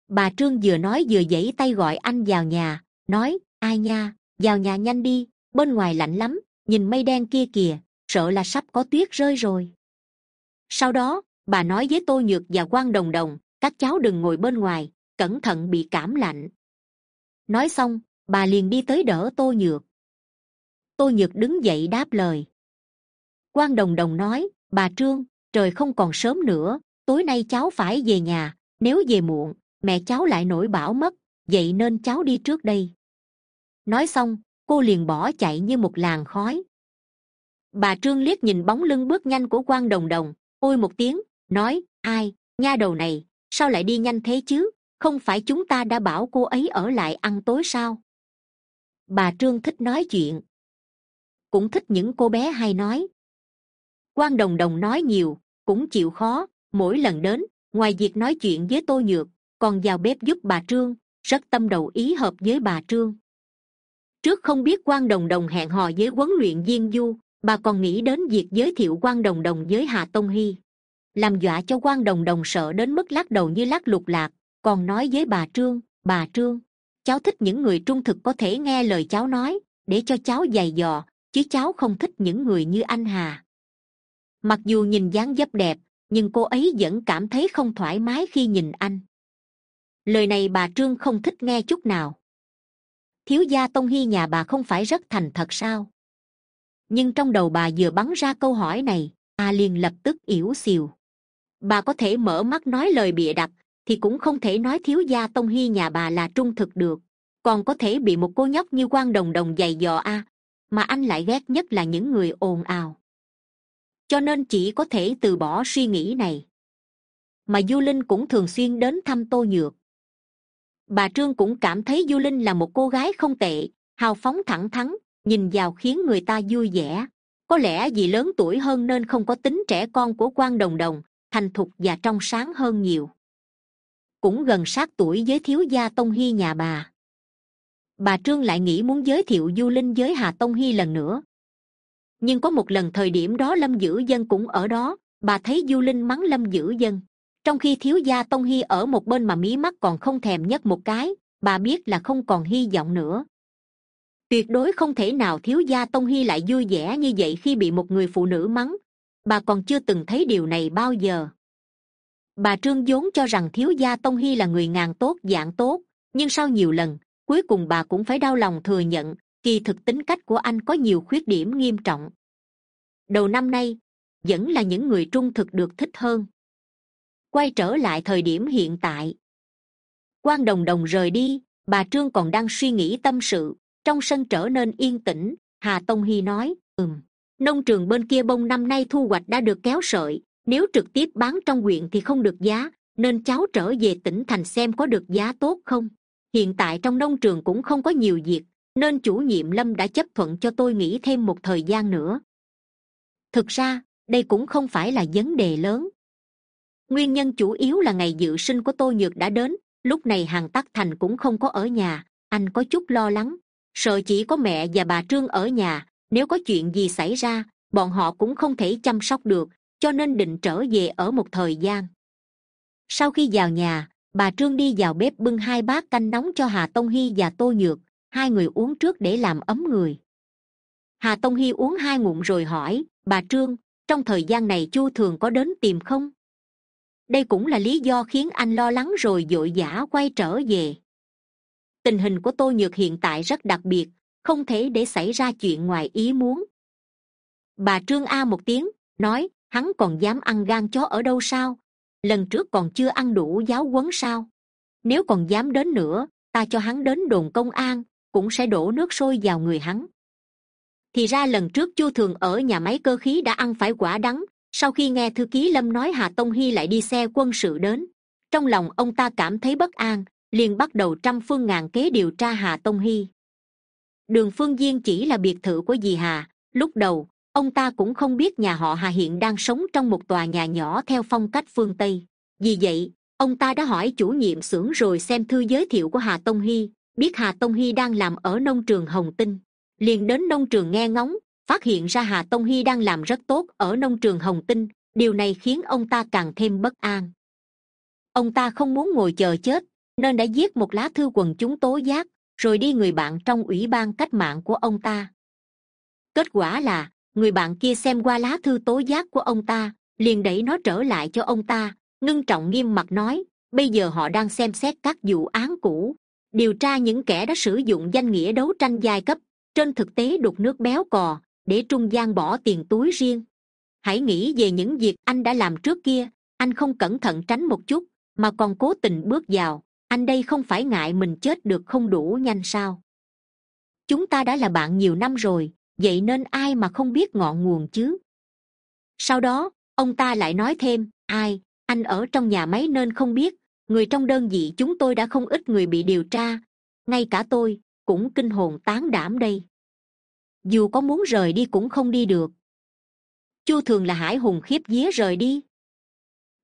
Bà trương vừa nói vừa giãy tay gọi anh vào nhà, nói, ai nha, vào nhà nhanh đi, bên ngoài lạnh lắm, nhìn mây đen kia kìa, sợ là sắp có tuyết rơi rồi. Sau đó, bà nói với tô nhược và quan đồng đồng, các cháu đừng ngồi bên ngoài cẩn thận bị cảm lạnh. Nói xong, bà liền đi tới đỡ tô nhược. Tô nhược đứng dậy đáp lời. Quan đồng đồng nói, bà trương, trời không còn sớm nữa, tối nay cháu phải về nhà, nếu về muộn, mẹ cháu lại nổi bão mất, vậy nên cháu đi trước đây. Nói xong, cô liền bỏ chạy như một làn khói. Bà trương liếc nhìn bóng lưng bước nhanh của quan đồng đồng, ôi một tiếng, nói, ai, nha đầu này, sao lại đi nhanh thế chứ? Không phải chúng ta đã bảo cô ấy ở lại ăn tối sao? Bà trương thích nói chuyện. Cũng thích những cô bé hay nói. Quan đồng đồng nói nhiều, cũng chịu khó. Mỗi lần đến, ngoài việc nói chuyện với tôi nhược, còn vào bếp giúp bà trương, rất tâm đầu ý hợp với bà trương. Trước không biết quan đồng đồng hẹn hò với huấn luyện viên du, bà còn nghĩ đến việc giới thiệu quan đồng đồng với hà tông hy. Làm dọa cho quan đồng đồng sợ đến mức lắc đầu như lắc lục lạc còn nói với bà trương bà trương, cháu thích những người trung thực có thể nghe lời cháu nói, để cho cháu giày dò, chứ cháu không thích những người như anh hà. Mặc dù nhìn dáng dấp đẹp, nhưng cô ấy vẫn cảm thấy không thoải mái khi nhìn anh. Lời này bà trương không thích nghe chút nào. Thiếu gia tông hy nhà bà không phải rất thành thật sao? Nhưng trong đầu bà vừa bắn ra câu hỏi này a liền lập tức yểu xìu. Bà có thể mở mắt nói lời bịa đặt thì cũng không thể nói thiếu gia tông hy nhà bà là trung thực được. Còn có thể bị một cô nhóc như quan đồng đồng giày dò a, mà anh lại ghét nhất là những người ồn ào. Cho nên chỉ có thể từ bỏ suy nghĩ này. Mà du linh cũng thường xuyên đến thăm tô nhược. Bà trương cũng cảm thấy du linh là một cô gái không tệ, hào phóng thẳng thắn, nhìn vào khiến người ta vui vẻ. Có lẽ vì lớn tuổi hơn nên không có tính trẻ con của quan đồng đồng, thành thục và trong sáng hơn nhiều cũng gần sát tuổi với thiếu gia tông hy nhà bà. Bà trương lại nghĩ muốn giới thiệu du linh với hà tông hy lần nữa. Nhưng có một lần thời điểm đó lâm dữ dân cũng ở đó, bà thấy du linh mắng lâm dữ dân. Trong khi thiếu gia tông hy ở một bên mà mí mắt còn không thèm nhấc một cái, bà biết là không còn hy vọng nữa. Tuyệt đối không thể nào thiếu gia tông hy lại vui vẻ như vậy khi bị một người phụ nữ mắng. Bà còn chưa từng thấy điều này bao giờ bà trương vốn cho rằng thiếu gia tông hy là người ngàn tốt dạng tốt. Nhưng sau nhiều lần, cuối cùng bà cũng phải đau lòng thừa nhận, kỳ thực tính cách của anh có nhiều khuyết điểm nghiêm trọng. Đầu năm nay, vẫn là những người trung thực được thích hơn. Quay trở lại thời điểm hiện tại. Quan đồng đồng rời đi, bà trương còn đang suy nghĩ tâm sự. Trong sân trở nên yên tĩnh, hà tông hy nói, ừm, nông trường bên kia bông năm nay thu hoạch đã được kéo sợi nếu trực tiếp bán trong huyện thì không được giá, nên cháu trở về tỉnh thành xem có được giá tốt không. Hiện tại trong nông trường cũng không có nhiều việc, nên chủ nhiệm lâm đã chấp thuận cho tôi nghỉ thêm một thời gian nữa. Thực ra, đây cũng không phải là vấn đề lớn. Nguyên nhân chủ yếu là ngày dự sinh của tôi nhược đã đến, lúc này hàng tắc thành cũng không có ở nhà, anh có chút lo lắng. Sợ chỉ có mẹ và bà trương ở nhà, nếu có chuyện gì xảy ra, bọn họ cũng không thể chăm sóc được cho nên định trở về ở một thời gian. Sau khi vào nhà, bà trương đi vào bếp bưng hai bát canh nóng cho hà tông hy và tô nhược, hai người uống trước để làm ấm người. Hà tông hy uống hai ngụm rồi hỏi, bà trương, trong thời gian này chu thường có đến tìm không? Đây cũng là lý do khiến anh lo lắng rồi vội vã quay trở về. Tình hình của Tô nhược hiện tại rất đặc biệt, không thể để xảy ra chuyện ngoài ý muốn. Bà trương a một tiếng, nói hắn còn dám ăn gan chó ở đâu sao? Lần trước còn chưa ăn đủ giáo huấn sao? Nếu còn dám đến nữa, ta cho hắn đến đồn công an, cũng sẽ đổ nước sôi vào người hắn. Thì ra lần trước chu thường ở nhà máy cơ khí đã ăn phải quả đắng, sau khi nghe thư ký lâm nói hà tông hy lại đi xe quân sự đến. Trong lòng ông ta cảm thấy bất an, liền bắt đầu trăm phương ngàn kế điều tra hà tông hy. Đường phương diên chỉ là biệt thự của dì hà, lúc đầu ông ta cũng không biết nhà họ hà hiện đang sống trong một tòa nhà nhỏ theo phong cách phương tây. Vì vậy, ông ta đã hỏi chủ nhiệm xưởng rồi xem thư giới thiệu của hà tông hy, biết hà tông hy đang làm ở nông trường hồng tinh. Liền đến nông trường nghe ngóng, phát hiện ra hà tông hy đang làm rất tốt ở nông trường hồng tinh, điều này khiến ông ta càng thêm bất an. Ông ta không muốn ngồi chờ chết, nên đã viết một lá thư quần chúng tố giác, rồi đi người bạn trong ủy ban cách mạng của ông ta. Kết quả là người bạn kia xem qua lá thư tố giác của ông ta, liền đẩy nó trở lại cho ông ta, ngưng trọng nghiêm mặt nói, bây giờ họ đang xem xét các vụ án cũ. Điều tra những kẻ đã sử dụng danh nghĩa đấu tranh giai cấp, trên thực tế đục nước béo cò, để trung gian bỏ tiền túi riêng. Hãy nghĩ về những việc anh đã làm trước kia, anh không cẩn thận tránh một chút, mà còn cố tình bước vào. Anh đây không phải ngại mình chết được không đủ nhanh sao. Chúng ta đã là bạn nhiều năm rồi vậy nên ai mà không biết ngọn nguồn chứ? Sau đó, ông ta lại nói thêm, ai, anh ở trong nhà máy nên không biết, người trong đơn vị chúng tôi đã không ít người bị điều tra, ngay cả tôi cũng kinh hồn tán đảm đây. Dù có muốn rời đi cũng không đi được. Chu thường là hải hùng khiếp vía rời đi.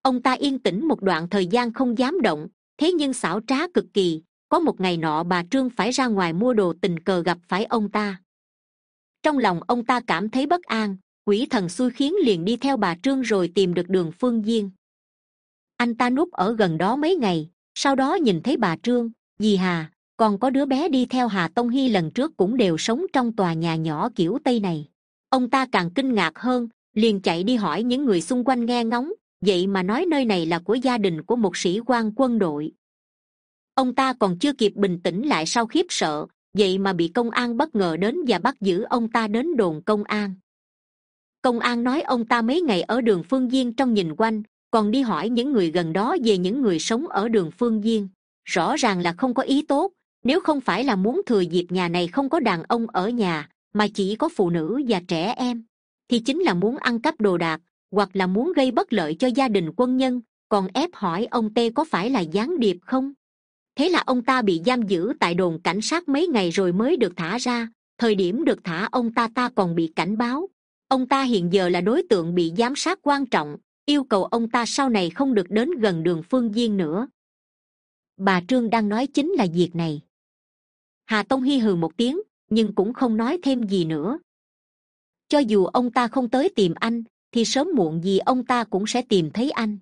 Ông ta yên tĩnh một đoạn thời gian không dám động, thế nhưng xảo trá cực kỳ, có một ngày nọ bà trương phải ra ngoài mua đồ tình cờ gặp phải ông ta trong lòng ông ta cảm thấy bất an, quỷ thần xui khiến liền đi theo bà trương rồi tìm được đường phương diên. Anh ta núp ở gần đó mấy ngày, sau đó nhìn thấy bà trương, dì hà, còn có đứa bé đi theo hà tông hy lần trước cũng đều sống trong tòa nhà nhỏ kiểu tây này. Ông ta càng kinh ngạc hơn, liền chạy đi hỏi những người xung quanh nghe ngóng, vậy mà nói nơi này là của gia đình của một sĩ quan quân đội. Ông ta còn chưa kịp bình tĩnh lại sau khiếp sợ vậy mà bị công an bất ngờ đến và bắt giữ ông ta đến đồn công an. Công an nói ông ta mấy ngày ở đường phương viên trong nhìn quanh, còn đi hỏi những người gần đó về những người sống ở đường phương viên rõ ràng là không có ý tốt, nếu không phải là muốn thừa dịp nhà này không có đàn ông ở nhà, mà chỉ có phụ nữ và trẻ em, thì chính là muốn ăn cắp đồ đạc, hoặc là muốn gây bất lợi cho gia đình quân nhân, còn ép hỏi ông Tê có phải là gián điệp không? Thế là ông ta bị giam giữ tại đồn cảnh sát mấy ngày rồi mới được thả ra. Thời điểm được thả, ông ta ta còn bị cảnh báo. Ông ta hiện giờ là đối tượng bị giám sát quan trọng, yêu cầu ông ta sau này không được đến gần đường phương viên nữa. Bà trương đang nói chính là việc này. Hà tông hy hừ một tiếng, nhưng cũng không nói thêm gì nữa. Cho dù ông ta không tới tìm anh, thì sớm muộn gì ông ta cũng sẽ tìm thấy anh.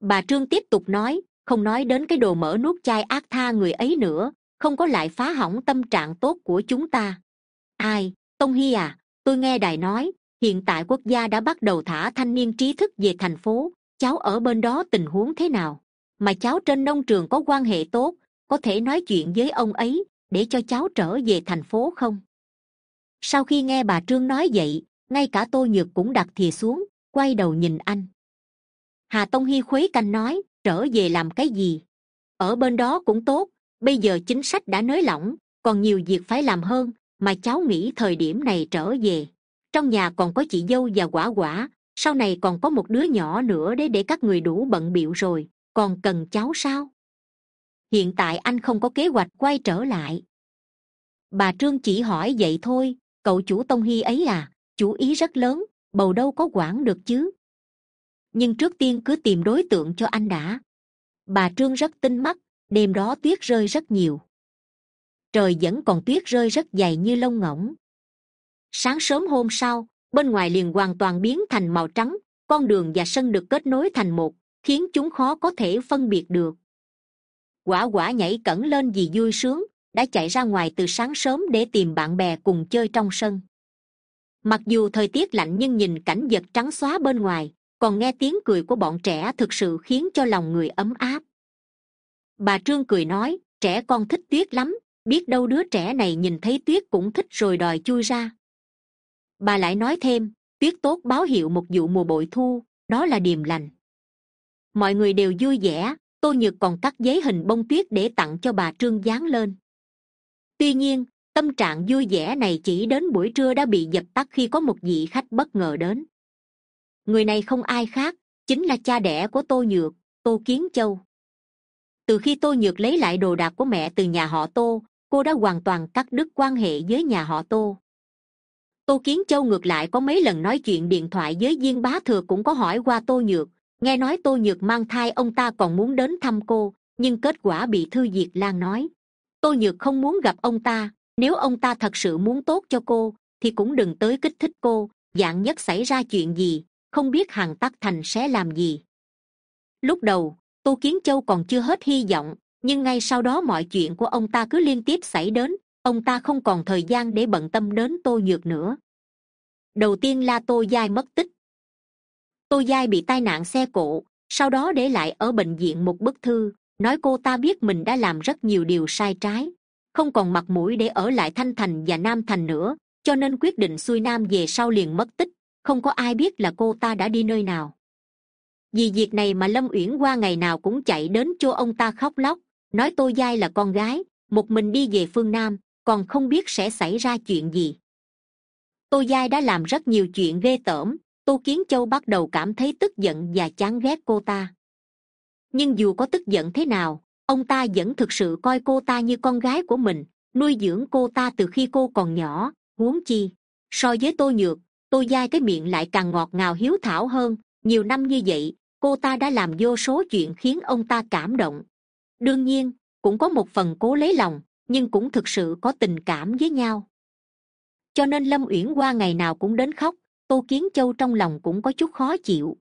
Bà trương tiếp tục nói không nói đến cái đồ mở nút chai ác tha người ấy nữa, không có lại phá hỏng tâm trạng tốt của chúng ta. Ai, tông hy à tôi nghe đài nói, hiện tại quốc gia đã bắt đầu thả thanh niên trí thức về thành phố, cháu ở bên đó tình huống thế nào? Mà cháu trên nông trường có quan hệ tốt, có thể nói chuyện với ông ấy, để cho cháu trở về thành phố không? Sau khi nghe bà trương nói vậy, ngay cả tô nhược cũng đặt thìa xuống, quay đầu nhìn anh. Hà tông hy khuấy canh nói trở về làm cái gì? Ở bên đó cũng tốt, bây giờ chính sách đã nới lỏng, còn nhiều việc phải làm hơn, mà cháu nghĩ thời điểm này trở về. Trong nhà còn có chị dâu và quả quả, sau này còn có một đứa nhỏ nữa để để các người đủ bận bịu rồi, còn cần cháu sao? Hiện tại anh không có kế hoạch quay trở lại. Bà trương chỉ hỏi vậy thôi, cậu chủ tông hy ấy à chủ ý rất lớn, bầu đâu có quản được chứ? Nhưng trước tiên cứ tìm đối tượng cho anh đã. Bà trương rất tinh mắt, đêm đó tuyết rơi rất nhiều. Trời vẫn còn tuyết rơi rất dày như lông ngỗng. Sáng sớm hôm sau, bên ngoài liền hoàn toàn biến thành màu trắng, con đường và sân được kết nối thành một, khiến chúng khó có thể phân biệt được. Quả quả nhảy cẩn lên vì vui sướng, đã chạy ra ngoài từ sáng sớm để tìm bạn bè cùng chơi trong sân. Mặc dù thời tiết lạnh nhưng nhìn cảnh vật trắng xóa bên ngoài còn nghe tiếng cười của bọn trẻ thực sự khiến cho lòng người ấm áp. Bà trương cười nói, trẻ con thích tuyết lắm, biết đâu đứa trẻ này nhìn thấy tuyết cũng thích rồi đòi chui ra. Bà lại nói thêm, tuyết tốt báo hiệu một vụ mùa bội thu, đó là điềm lành. Mọi người đều vui vẻ, tô nhược còn cắt giấy hình bông tuyết để tặng cho bà trương dán lên. Tuy nhiên, tâm trạng vui vẻ này chỉ đến buổi trưa đã bị dập tắt khi có một vị khách bất ngờ đến người này không ai khác, chính là cha đẻ của tô nhược, tô kiến châu. Từ khi tô nhược lấy lại đồ đạc của mẹ từ nhà họ tô, cô đã hoàn toàn cắt đứt quan hệ với nhà họ tô. Tô kiến châu ngược lại có mấy lần nói chuyện điện thoại với viên bá thừa cũng có hỏi qua tô nhược. Nghe nói tô nhược mang thai, ông ta còn muốn đến thăm cô, nhưng kết quả bị thư diệt lan nói. Tô nhược không muốn gặp ông ta, nếu ông ta thật sự muốn tốt cho cô, thì cũng đừng tới kích thích cô, dạng nhất xảy ra chuyện gì không biết hằng tắc thành sẽ làm gì. Lúc đầu, tô kiến châu còn chưa hết hy vọng, nhưng ngay sau đó mọi chuyện của ông ta cứ liên tiếp xảy đến, ông ta không còn thời gian để bận tâm đến tô nhược nữa. Đầu tiên là tô giai mất tích. Tô giai bị tai nạn xe cộ, sau đó để lại ở bệnh viện một bức thư, nói cô ta biết mình đã làm rất nhiều điều sai trái, không còn mặt mũi để ở lại thanh thành và nam thành nữa, cho nên quyết định xuôi nam về sau liền mất tích không có ai biết là cô ta đã đi nơi nào. Vì việc này mà lâm uyển qua ngày nào cũng chạy đến chỗ ông ta khóc lóc, nói tô dai là con gái, một mình đi về phương nam, còn không biết sẽ xảy ra chuyện gì. Tô giai đã làm rất nhiều chuyện ghê tởm, tô kiến châu bắt đầu cảm thấy tức giận và chán ghét cô ta. Nhưng dù có tức giận thế nào, ông ta vẫn thực sự coi cô ta như con gái của mình, nuôi dưỡng cô ta từ khi cô còn nhỏ, huống chi, so với tô nhược tô dai cái miệng lại càng ngọt ngào hiếu thảo hơn, nhiều năm như vậy, cô ta đã làm vô số chuyện khiến ông ta cảm động. Đương nhiên, cũng có một phần cố lấy lòng, nhưng cũng thực sự có tình cảm với nhau. Cho nên lâm uyển qua ngày nào cũng đến khóc, tô kiến châu trong lòng cũng có chút khó chịu.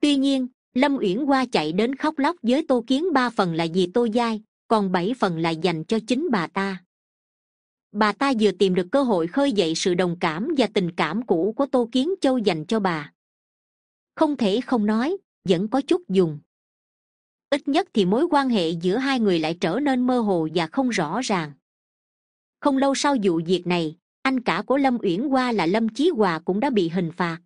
Tuy nhiên, lâm uyển qua chạy đến khóc lóc với tô kiến ba phần là vì tô giai, còn bảy phần là dành cho chính bà ta bà ta vừa tìm được cơ hội khơi dậy sự đồng cảm và tình cảm cũ của tô kiến châu dành cho bà. Không thể không nói, vẫn có chút dùng. Ít nhất thì mối quan hệ giữa hai người lại trở nên mơ hồ và không rõ ràng. Không lâu sau vụ việc này, anh cả của lâm uyển hoa là lâm chí hòa cũng đã bị hình phạt.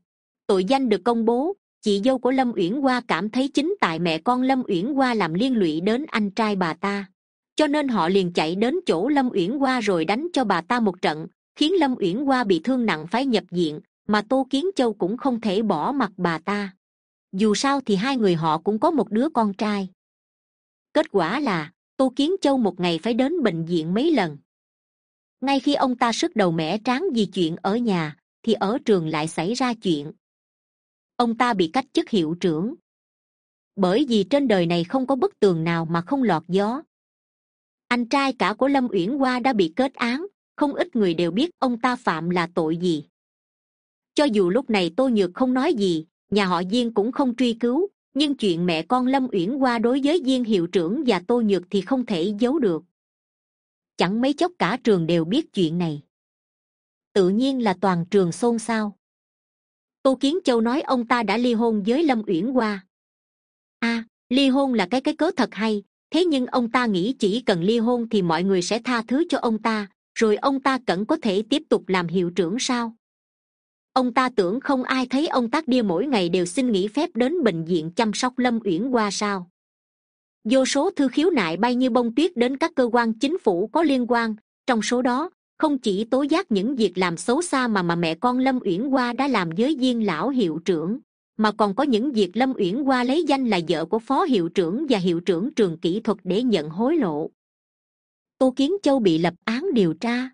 Tội danh được công bố, chị dâu của lâm uyển hoa cảm thấy chính tại mẹ con lâm uyển hoa làm liên lụy đến anh trai bà ta cho nên họ liền chạy đến chỗ lâm uyển hoa rồi đánh cho bà ta một trận, khiến lâm uyển hoa bị thương nặng phải nhập viện, mà tô kiến châu cũng không thể bỏ mặt bà ta. Dù sao thì hai người họ cũng có một đứa con trai. Kết quả là, tô kiến châu một ngày phải đến bệnh viện mấy lần. Ngay khi ông ta sức đầu mẻ tráng vì chuyện ở nhà, thì ở trường lại xảy ra chuyện. Ông ta bị cách chức hiệu trưởng. Bởi vì trên đời này không có bức tường nào mà không lọt gió anh trai cả của lâm uyển hoa đã bị kết án, không ít người đều biết ông ta phạm là tội gì. Cho dù lúc này tô nhược không nói gì, nhà họ diên cũng không truy cứu, nhưng chuyện mẹ con lâm uyển hoa đối với diên hiệu trưởng và tô nhược thì không thể giấu được. Chẳng mấy chốc cả trường đều biết chuyện này. Tự nhiên là toàn trường xôn xao. Tô kiến châu nói ông ta đã ly hôn với lâm uyển hoa. A ly hôn là cái cái cớ thật hay thế nhưng ông ta nghĩ chỉ cần ly hôn thì mọi người sẽ tha thứ cho ông ta, rồi ông ta cẩn có thể tiếp tục làm hiệu trưởng sao? Ông ta tưởng không ai thấy ông tác điêu mỗi ngày đều xin nghỉ phép đến bệnh viện chăm sóc lâm uyển qua sao? Vô số thư khiếu nại bay như bông tuyết đến các cơ quan chính phủ có liên quan, trong số đó, không chỉ tố giác những việc làm xấu xa mà mà mẹ con lâm uyển qua đã làm với viên lão hiệu trưởng mà còn có những việc lâm uyển hoa lấy danh là vợ của phó hiệu trưởng và hiệu trưởng trường kỹ thuật để nhận hối lộ. Tô kiến châu bị lập án điều tra.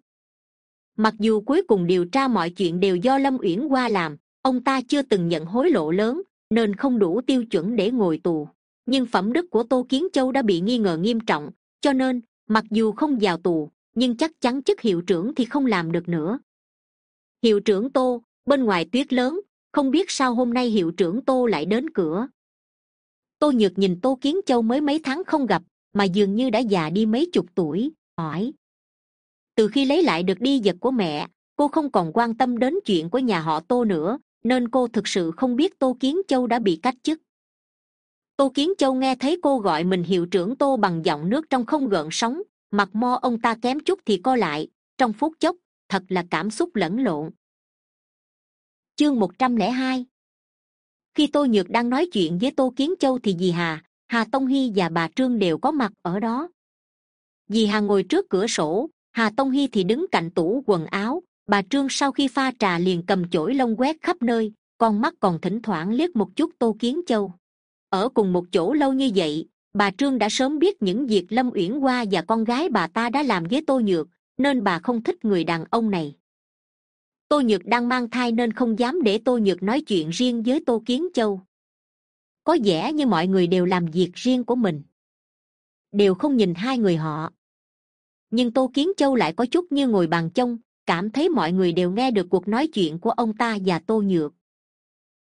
Mặc dù cuối cùng điều tra mọi chuyện đều do lâm uyển hoa làm, ông ta chưa từng nhận hối lộ lớn, nên không đủ tiêu chuẩn để ngồi tù. Nhưng phẩm đức của tô kiến châu đã bị nghi ngờ nghiêm trọng, cho nên, mặc dù không vào tù, nhưng chắc chắn chức hiệu trưởng thì không làm được nữa. Hiệu trưởng tô, bên ngoài tuyết lớn không biết sao hôm nay hiệu trưởng tô lại đến cửa. Tô nhược nhìn tô kiến châu mới mấy tháng không gặp, mà dường như đã già đi mấy chục tuổi, hỏi. Từ khi lấy lại được đi vật của mẹ, cô không còn quan tâm đến chuyện của nhà họ tô nữa, nên cô thực sự không biết tô kiến châu đã bị cách chức. Tô kiến châu nghe thấy cô gọi mình hiệu trưởng tô bằng giọng nước trong không gợn sóng, mặt mo ông ta kém chút thì co lại, trong phút chốc, thật là cảm xúc lẫn lộn chương một trăm lẻ hai. Khi tô nhược đang nói chuyện với tô kiến châu thì dì hà hà tông hy và bà trương đều có mặt ở đó. Dì hà ngồi trước cửa sổ, hà tông hy thì đứng cạnh tủ quần áo. Bà trương sau khi pha trà liền cầm chổi lông quét khắp nơi, con mắt còn thỉnh thoảng liếc một chút tô kiến châu. Ở cùng một chỗ lâu như vậy, bà trương đã sớm biết những việc lâm uyển hoa và con gái bà ta đã làm với tô nhược, nên bà không thích người đàn ông này tô nhược đang mang thai nên không dám để tô nhược nói chuyện riêng với tô kiến châu. Có vẻ như mọi người đều làm việc riêng của mình. Đều không nhìn hai người họ. Nhưng tô kiến châu lại có chút như ngồi bàn chông cảm thấy mọi người đều nghe được cuộc nói chuyện của ông ta và tô nhược.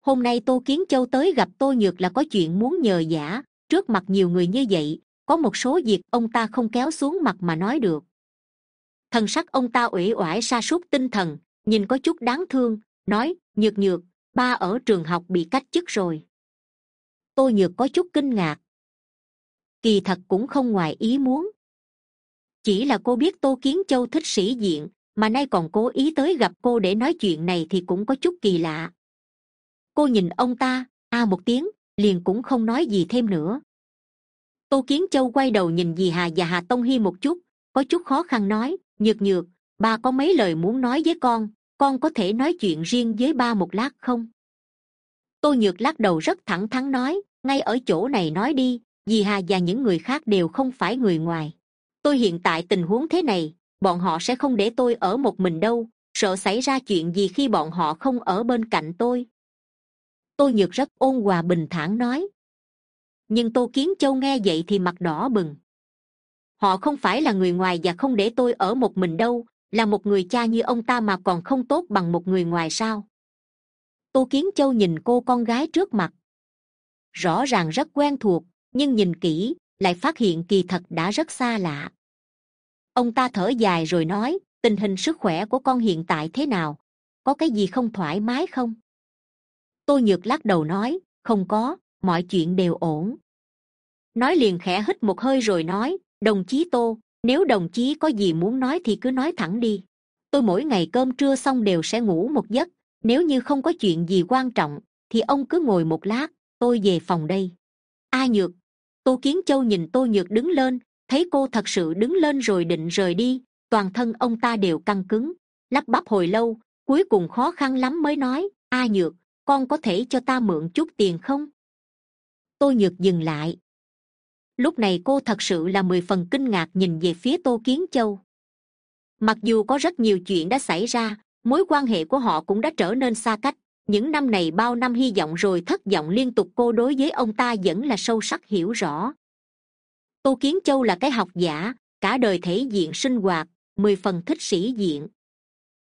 Hôm nay tô kiến châu tới gặp tô nhược là có chuyện muốn nhờ giả trước mặt nhiều người như vậy, có một số việc ông ta không kéo xuống mặt mà nói được. Thần sắc ông ta uể oải sa sút tinh thần nhìn có chút đáng thương, nói, nhược nhược, ba ở trường học bị cách chức rồi. Tôi nhược có chút kinh ngạc. Kỳ thật cũng không ngoài ý muốn. Chỉ là cô biết tô kiến châu thích sĩ diện, mà nay còn cố ý tới gặp cô để nói chuyện này thì cũng có chút kỳ lạ. Cô nhìn ông ta, a một tiếng, liền cũng không nói gì thêm nữa. Tô kiến châu quay đầu nhìn dì hà và hà tông hy một chút, có chút khó khăn nói, nhược nhược ba có mấy lời muốn nói với con con có thể nói chuyện riêng với ba một lát không? Tôi nhược lắc đầu rất thẳng thắn nói, ngay ở chỗ này nói đi vì hà và những người khác đều không phải người ngoài. Tôi hiện tại tình huống thế này, bọn họ sẽ không để tôi ở một mình đâu, sợ xảy ra chuyện gì khi bọn họ không ở bên cạnh tôi. Tôi nhược rất ôn hòa bình thản nói. Nhưng tô kiến châu nghe vậy thì mặt đỏ bừng. Họ không phải là người ngoài và không để tôi ở một mình đâu là một người cha như ông ta mà còn không tốt bằng một người ngoài sao? Tô kiến châu nhìn cô con gái trước mặt. Rõ ràng rất quen thuộc, nhưng nhìn kỹ, lại phát hiện kỳ thật đã rất xa lạ. Ông ta thở dài rồi nói, tình hình sức khỏe của con hiện tại thế nào? Có cái gì không thoải mái không? Tôi nhược lắc đầu nói, không có, mọi chuyện đều ổn. Nói liền khẽ hít một hơi rồi nói, đồng chí tô nếu đồng chí có gì muốn nói thì cứ nói thẳng đi. Tôi mỗi ngày cơm trưa xong đều sẽ ngủ một giấc. Nếu như không có chuyện gì quan trọng, thì ông cứ ngồi một lát, tôi về phòng đây. A nhược. Tô kiến châu nhìn tô nhược đứng lên, thấy cô thật sự đứng lên rồi định rời đi, toàn thân ông ta đều căng cứng. Lắp bắp hồi lâu, cuối cùng khó khăn lắm mới nói, a nhược, con có thể cho ta mượn chút tiền không? Tôi nhược dừng lại lúc này cô thật sự là mười phần kinh ngạc nhìn về phía tô kiến châu. Mặc dù có rất nhiều chuyện đã xảy ra, mối quan hệ của họ cũng đã trở nên xa cách. Những năm này bao năm hy vọng rồi thất vọng liên tục cô đối với ông ta vẫn là sâu sắc hiểu rõ. Tô kiến châu là cái học giả, cả đời thể diện sinh hoạt, mười phần thích sĩ diện.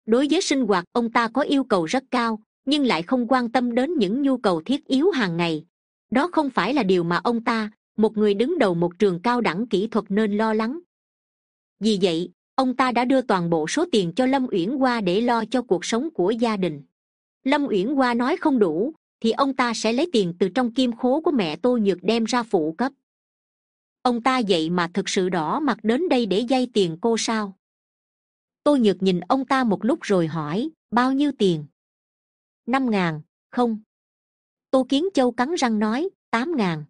Đối với sinh hoạt, ông ta có yêu cầu rất cao, nhưng lại không quan tâm đến những nhu cầu thiết yếu hàng ngày. Đó không phải là điều mà ông ta một người đứng đầu một trường cao đẳng kỹ thuật nên lo lắng. Vì vậy, ông ta đã đưa toàn bộ số tiền cho lâm uyển hoa để lo cho cuộc sống của gia đình. Lâm uyển hoa nói không đủ, thì ông ta sẽ lấy tiền từ trong kim khố của mẹ tô nhược đem ra phụ cấp. Ông ta vậy mà thực sự đỏ mặt đến đây để vay tiền cô sao? Tô nhược nhìn ông ta một lúc rồi hỏi, bao nhiêu tiền? Năm ngàn, không. Tô kiến châu cắn răng nói, tám ngàn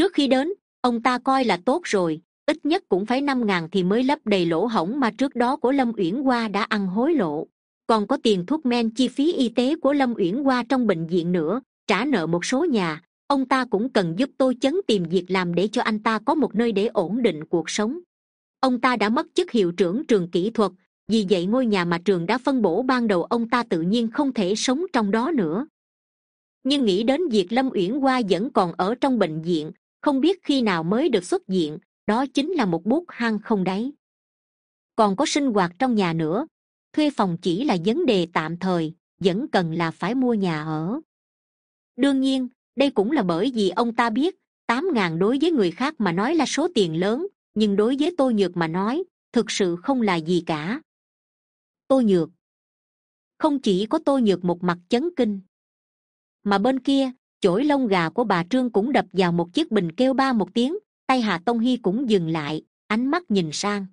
trước khi đến, ông ta coi là tốt rồi, ít nhất cũng phải năm ngàn thì mới lấp đầy lỗ hổng mà trước đó của lâm uyển hoa đã ăn hối lộ. Còn có tiền thuốc men chi phí y tế của lâm uyển hoa trong bệnh viện nữa, trả nợ một số nhà, ông ta cũng cần giúp tôi chấn tìm việc làm để cho anh ta có một nơi để ổn định cuộc sống. Ông ta đã mất chức hiệu trưởng trường kỹ thuật, vì vậy ngôi nhà mà trường đã phân bổ ban đầu ông ta tự nhiên không thể sống trong đó nữa. Nhưng nghĩ đến việc lâm uyển hoa vẫn còn ở trong bệnh viện không biết khi nào mới được xuất diện, đó chính là một bút hang không đáy. Còn có sinh hoạt trong nhà nữa thuê phòng chỉ là vấn đề tạm thời vẫn cần là phải mua nhà ở. Đương nhiên đây cũng là bởi vì ông ta biết tám ngàn đối với người khác mà nói là số tiền lớn nhưng đối với tôi nhược mà nói thực sự không là gì cả. Tôi nhược. Không chỉ có tôi nhược một mặt chấn kinh mà bên kia chổi lông gà của bà trương cũng đập vào một chiếc bình kêu ba một tiếng, tay hà tông hy cũng dừng lại, ánh mắt nhìn sang.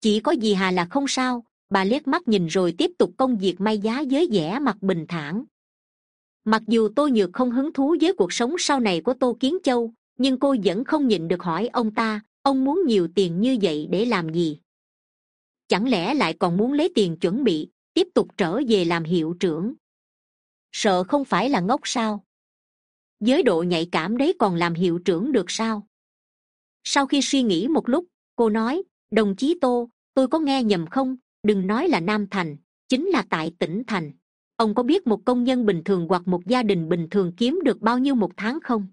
Chỉ có gì hà là không sao, bà liếc mắt nhìn rồi tiếp tục công việc may giá với vẻ mặt bình thản. Mặc dù tô nhược không hứng thú với cuộc sống sau này của tô kiến châu, nhưng cô vẫn không nhịn được hỏi ông ta, ông muốn nhiều tiền như vậy để làm gì? Chẳng lẽ lại còn muốn lấy tiền chuẩn bị, tiếp tục trở về làm hiệu trưởng? Sợ không phải là ngốc sao? Với độ nhạy cảm đấy còn làm hiệu trưởng được sao? Sau khi suy nghĩ một lúc, cô nói, đồng chí tô, tôi có nghe nhầm không? Đừng nói là nam thành, chính là tại tỉnh thành. Ông có biết một công nhân bình thường hoặc một gia đình bình thường kiếm được bao nhiêu một tháng không?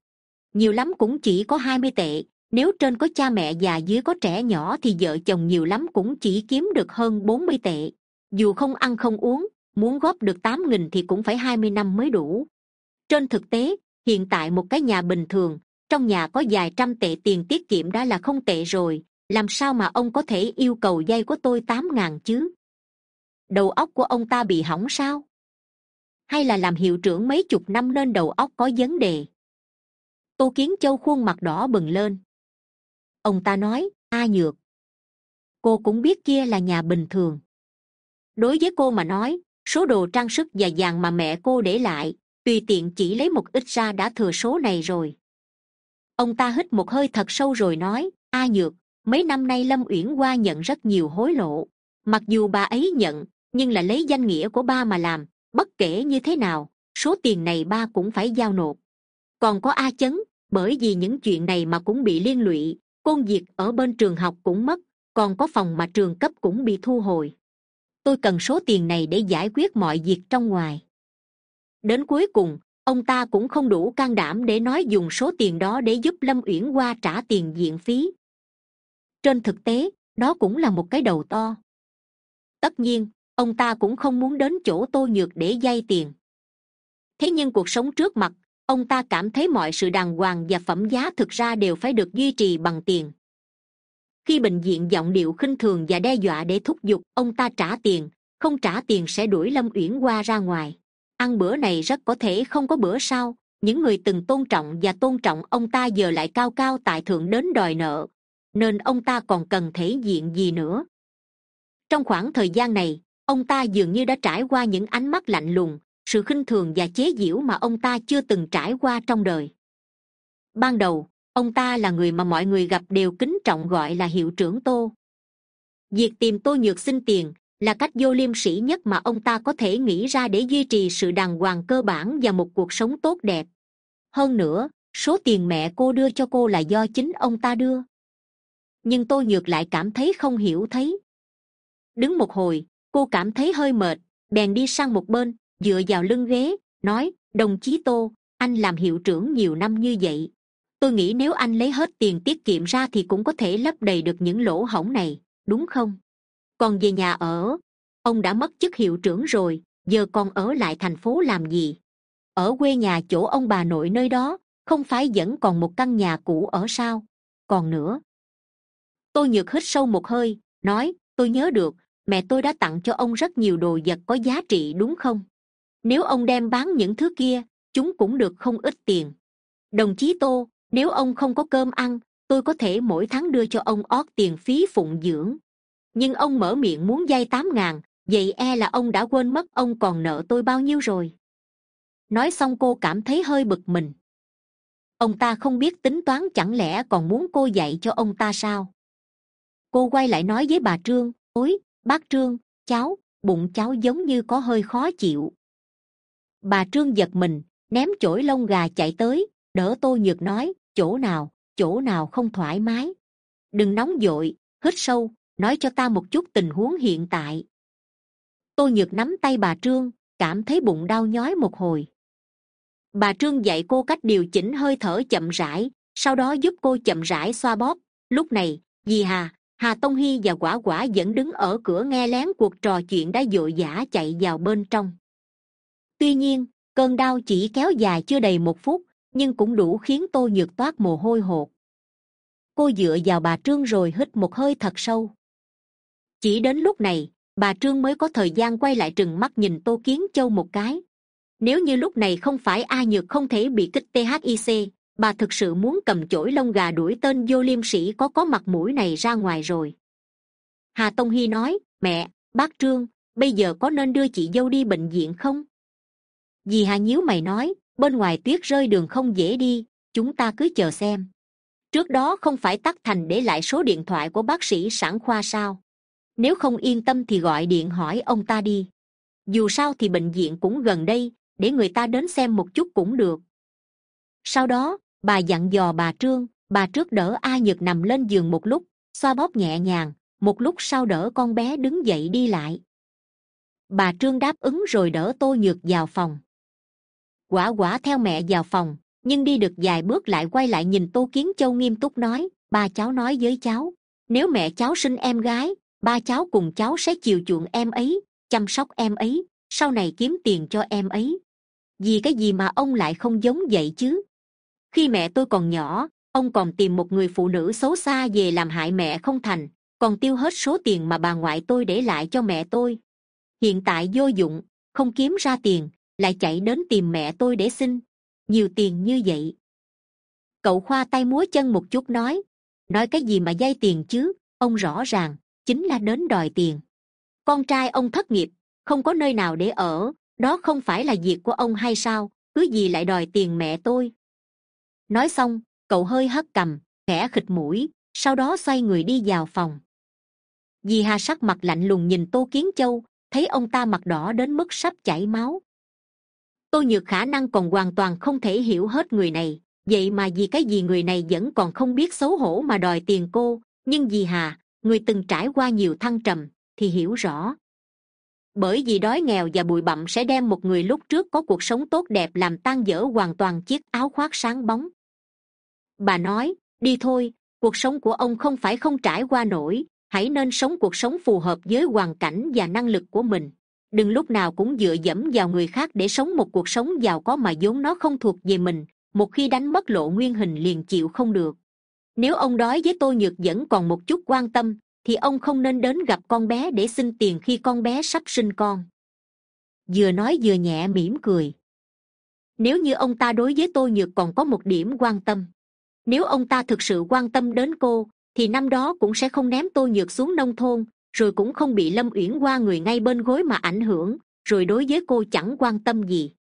Nhiều lắm cũng chỉ có hai mươi tệ, nếu trên có cha mẹ già dưới có trẻ nhỏ thì vợ chồng nhiều lắm cũng chỉ kiếm được hơn bốn mươi tệ. Dù không ăn không uống, muốn góp được tám nghìn thì cũng phải hai mươi năm mới đủ. Trên thực tế hiện tại một cái nhà bình thường, trong nhà có vài trăm tệ tiền tiết kiệm đã là không tệ rồi, làm sao mà ông có thể yêu cầu dây của tôi tám ngàn chứ? Đầu óc của ông ta bị hỏng sao? Hay là làm hiệu trưởng mấy chục năm nên đầu óc có vấn đề? Tô kiến châu khuôn mặt đỏ bừng lên. Ông ta nói, a nhược, cô cũng biết kia là nhà bình thường. Đối với cô mà nói, số đồ trang sức và vàng mà mẹ cô để lại tùy tiện chỉ lấy một ít ra đã thừa số này rồi. Ông ta hít một hơi thật sâu rồi nói, a nhược, mấy năm nay lâm uyển qua nhận rất nhiều hối lộ. Mặc dù bà ấy nhận, nhưng là lấy danh nghĩa của ba mà làm, bất kể như thế nào, số tiền này ba cũng phải giao nộp. Còn có a chấn, bởi vì những chuyện này mà cũng bị liên lụy, công việc ở bên trường học cũng mất, còn có phòng mà trường cấp cũng bị thu hồi. Tôi cần số tiền này để giải quyết mọi việc trong ngoài đến cuối cùng, ông ta cũng không đủ can đảm để nói dùng số tiền đó để giúp lâm uyển hoa trả tiền viện phí. Trên thực tế, đó cũng là một cái đầu to. Tất nhiên, ông ta cũng không muốn đến chỗ tô nhược để vay tiền. Thế nhưng cuộc sống trước mặt, ông ta cảm thấy mọi sự đàng hoàng và phẩm giá thực ra đều phải được duy trì bằng tiền. Khi bệnh viện giọng điệu khinh thường và đe dọa để thúc giục, ông ta trả tiền, không trả tiền sẽ đuổi lâm uyển qua ra ngoài ăn bữa này rất có thể không có bữa sau. Những người từng tôn trọng và tôn trọng ông ta giờ lại cao cao tại thượng đến đòi nợ. Nên ông ta còn cần thể diện gì nữa? Trong khoảng thời gian này, ông ta dường như đã trải qua những ánh mắt lạnh lùng, sự khinh thường và chế giễu mà ông ta chưa từng trải qua trong đời. Ban đầu, ông ta là người mà mọi người gặp đều kính trọng gọi là hiệu trưởng tô. Việc tìm tô nhược xin tiền là cách vô liêm sĩ nhất mà ông ta có thể nghĩ ra để duy trì sự đàng hoàng cơ bản và một cuộc sống tốt đẹp. Hơn nữa, số tiền mẹ cô đưa cho cô là do chính ông ta đưa. Nhưng tôi ngược lại cảm thấy không hiểu thấy. Đứng một hồi, cô cảm thấy hơi mệt, bèn đi sang một bên, dựa vào lưng ghế, nói, đồng chí tô, anh làm hiệu trưởng nhiều năm như vậy. Tôi nghĩ nếu anh lấy hết tiền tiết kiệm ra thì cũng có thể lấp đầy được những lỗ hổng này, đúng không? Còn về nhà ở. Ông đã mất chức hiệu trưởng rồi, giờ còn ở lại thành phố làm gì? Ở quê nhà chỗ ông bà nội nơi đó, không phải vẫn còn một căn nhà cũ ở sao? Còn nữa. Tôi nhược hít sâu một hơi, nói, tôi nhớ được, mẹ tôi đã tặng cho ông rất nhiều đồ vật có giá trị, đúng không? Nếu ông đem bán những thứ kia, chúng cũng được không ít tiền. Đồng chí tô, nếu ông không có cơm ăn, tôi có thể mỗi tháng đưa cho ông ót tiền phí phụng dưỡng nhưng ông mở miệng muốn vay tám ngàn, vậy e là ông đã quên mất ông còn nợ tôi bao nhiêu rồi. Nói xong cô cảm thấy hơi bực mình. Ông ta không biết tính toán chẳng lẽ còn muốn cô dạy cho ông ta sao? Cô quay lại nói với bà trương ối bác trương, cháu, bụng cháu giống như có hơi khó chịu. Bà trương giật mình, ném chổi lông gà chạy tới, đỡ tô nhược nói, chỗ nào chỗ nào không thoải mái. Đừng nóng vội hít sâu nói cho ta một chút tình huống hiện tại. Tôi nhược nắm tay bà trương, cảm thấy bụng đau nhói một hồi. Bà trương dạy cô cách điều chỉnh hơi thở chậm rãi, sau đó giúp cô chậm rãi xoa bóp. Lúc này, dì hà hà tông hy và quả quả vẫn đứng ở cửa nghe lén cuộc trò chuyện đã vội vã chạy vào bên trong. Tuy nhiên, cơn đau chỉ kéo dài chưa đầy một phút, nhưng cũng đủ khiến tôi nhược toát mồ hôi hột. Cô dựa vào bà trương rồi hít một hơi thật sâu chỉ đến lúc này, bà trương mới có thời gian quay lại trừng mắt nhìn tô kiến châu một cái. Nếu như lúc này không phải a nhược không thể bị kích thic bà thực sự muốn cầm chổi lông gà đuổi tên vô liêm sĩ có có mặt mũi này ra ngoài rồi. Hà tông hy nói, mẹ, bác trương, bây giờ có nên đưa chị dâu đi bệnh viện không? Dì hà nhíu mày nói, bên ngoài tuyết rơi đường không dễ đi, chúng ta cứ chờ xem. Trước đó không phải tắt thành để lại số điện thoại của bác sĩ sản khoa sao? Nếu không yên tâm thì gọi điện hỏi ông ta đi. Dù sao thì bệnh viện cũng gần đây, để người ta đến xem một chút cũng được. Sau đó, bà dặn dò bà trương, bà trước đỡ a nhược nằm lên giường một lúc, xoa bóp nhẹ nhàng, một lúc sau đỡ con bé đứng dậy đi lại. Bà trương đáp ứng rồi đỡ tô nhược vào phòng. Quả quả theo mẹ vào phòng, nhưng đi được vài bước lại quay lại nhìn tô kiến châu nghiêm túc nói, ba cháu nói với cháu, nếu mẹ cháu sinh em gái ba cháu cùng cháu sẽ chiều chuộng em ấy, chăm sóc em ấy, sau này kiếm tiền cho em ấy. Vì cái gì mà ông lại không giống vậy chứ? Khi mẹ tôi còn nhỏ, ông còn tìm một người phụ nữ xấu xa về làm hại mẹ không thành, còn tiêu hết số tiền mà bà ngoại tôi để lại cho mẹ tôi. Hiện tại vô dụng, không kiếm ra tiền, lại chạy đến tìm mẹ tôi để xin. Nhiều tiền như vậy. Cậu khoa tay múa chân một chút nói nói cái gì mà dây tiền chứ, ông rõ ràng chính là đến đòi tiền. Con trai ông thất nghiệp, không có nơi nào để ở, đó không phải là việc của ông hay sao, cứ gì lại đòi tiền mẹ tôi. Nói xong, cậu hơi hất cằm khẽ khịt mũi, sau đó xoay người đi vào phòng. Dì hà sắc mặt lạnh lùng nhìn tô kiến châu, thấy ông ta mặt đỏ đến mức sắp chảy máu. Tôi nhược khả năng còn hoàn toàn không thể hiểu hết người này, vậy mà vì cái gì người này vẫn còn không biết xấu hổ mà đòi tiền cô, nhưng dì hà người từng trải qua nhiều thăng trầm, thì hiểu rõ. Bởi vì đói nghèo và bụi bặm sẽ đem một người lúc trước có cuộc sống tốt đẹp làm tan dở hoàn toàn chiếc áo khoác sáng bóng. Bà nói, đi thôi, cuộc sống của ông không phải không trải qua nổi, hãy nên sống cuộc sống phù hợp với hoàn cảnh và năng lực của mình. Đừng lúc nào cũng dựa dẫm vào người khác để sống một cuộc sống giàu có mà vốn nó không thuộc về mình, một khi đánh mất lộ nguyên hình liền chịu không được nếu ông đói với tôi nhược vẫn còn một chút quan tâm, thì ông không nên đến gặp con bé để xin tiền khi con bé sắp sinh con. Vừa nói vừa nhẹ mỉm cười. Nếu như ông ta đối với tôi nhược còn có một điểm quan tâm, nếu ông ta thực sự quan tâm đến cô, thì năm đó cũng sẽ không ném tôi nhược xuống nông thôn, rồi cũng không bị lâm uyển qua người ngay bên gối mà ảnh hưởng, rồi đối với cô chẳng quan tâm gì.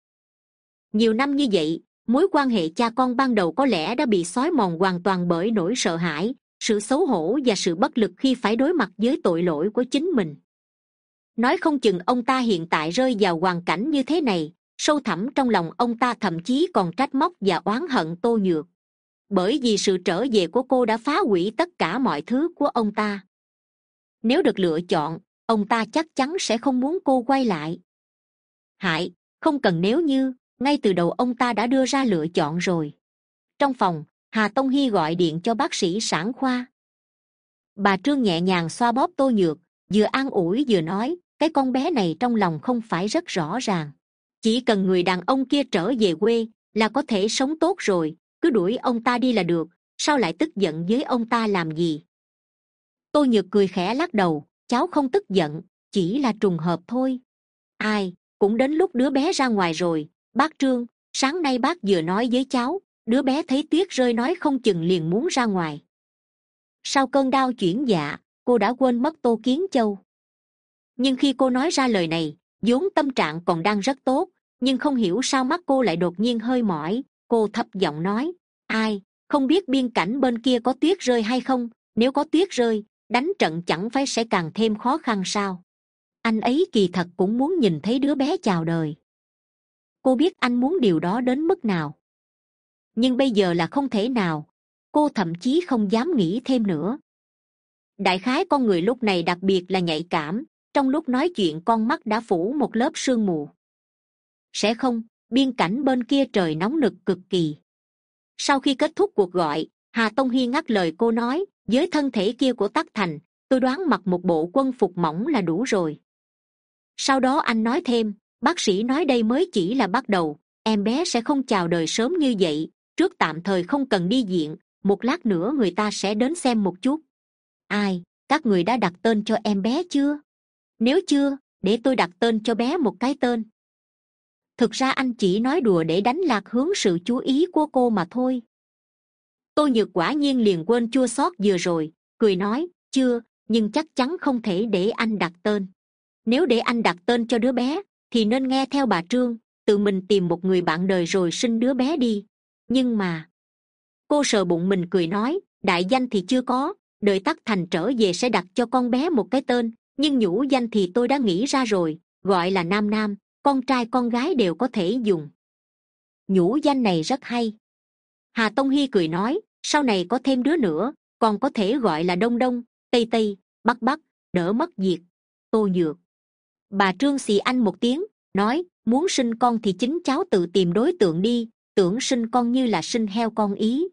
Nhiều năm như vậy mối quan hệ cha con ban đầu có lẽ đã bị xói mòn hoàn toàn bởi nỗi sợ hãi, sự xấu hổ và sự bất lực khi phải đối mặt với tội lỗi của chính mình. Nói không chừng ông ta hiện tại rơi vào hoàn cảnh như thế này, sâu thẳm trong lòng ông ta thậm chí còn trách móc và oán hận tô nhược. Bởi vì sự trở về của cô đã phá hủy tất cả mọi thứ của ông ta. Nếu được lựa chọn, ông ta chắc chắn sẽ không muốn cô quay lại. Hại, không cần nếu như ngay từ đầu ông ta đã đưa ra lựa chọn rồi. Trong phòng, hà tông hy gọi điện cho bác sĩ sản khoa. Bà trương nhẹ nhàng xoa bóp tô nhược, vừa an ủi vừa nói, cái con bé này trong lòng không phải rất rõ ràng. Chỉ cần người đàn ông kia trở về quê là có thể sống tốt rồi, cứ đuổi ông ta đi là được, sao lại tức giận với ông ta làm gì? Tô nhược cười khẽ lắc đầu, cháu không tức giận, chỉ là trùng hợp thôi. Ai, cũng đến lúc đứa bé ra ngoài rồi bác trương, sáng nay bác vừa nói với cháu, đứa bé thấy tuyết rơi nói không chừng liền muốn ra ngoài. Sau cơn đau chuyển dạ cô đã quên mất tô kiến châu. Nhưng khi cô nói ra lời này, vốn tâm trạng còn đang rất tốt, nhưng không hiểu sao mắt cô lại đột nhiên hơi mỏi, cô thấp giọng nói, ai, không biết biên cảnh bên kia có tuyết rơi hay không, nếu có tuyết rơi, đánh trận chẳng phải sẽ càng thêm khó khăn sao? Anh ấy kỳ thật cũng muốn nhìn thấy đứa bé chào đời cô biết anh muốn điều đó đến mức nào. Nhưng bây giờ là không thể nào. Cô thậm chí không dám nghĩ thêm nữa. Đại khái con người lúc này đặc biệt là nhạy cảm. Trong lúc nói chuyện, con mắt đã phủ một lớp sương mù. Sẽ không, biên cảnh bên kia trời nóng nực cực kỳ. Sau khi kết thúc cuộc gọi, hà tông hi ngắt lời cô nói với thân thể kia của tắc thành, tôi đoán mặc một bộ quân phục mỏng là đủ rồi. Sau đó anh nói thêm bác sĩ nói đây mới chỉ là bắt đầu. Em bé sẽ không chào đời sớm như vậy. Trước tạm thời không cần đi diện một lát nữa người ta sẽ đến xem một chút. Ai? Các người đã đặt tên cho em bé chưa? Nếu chưa, để tôi đặt tên cho bé một cái tên. Thực ra anh chỉ nói đùa để đánh lạc hướng sự chú ý của cô mà thôi. Tôi nhược quả nhiên liền quên chua xót vừa rồi. Cười nói, chưa, nhưng chắc chắn không thể để anh đặt tên. Nếu để anh đặt tên cho đứa bé thì nên nghe theo bà trương, tự mình tìm một người bạn đời rồi sinh đứa bé đi. Nhưng mà, cô sờ bụng mình cười nói, đại danh thì chưa có, đợi tắc thành trở về sẽ đặt cho con bé một cái tên, nhưng nhũ danh thì tôi đã nghĩ ra rồi, gọi là nam nam, con trai con gái đều có thể dùng. Nhũ danh này rất hay. Hà tông hy cười nói, sau này có thêm đứa nữa, còn có thể gọi là đông đông, tây tây, bắc bắc, đỡ mất việc, tô nhược bà trương xì anh một tiếng, nói, muốn sinh con thì chính cháu tự tìm đối tượng đi, tưởng sinh con như là sinh heo con ý.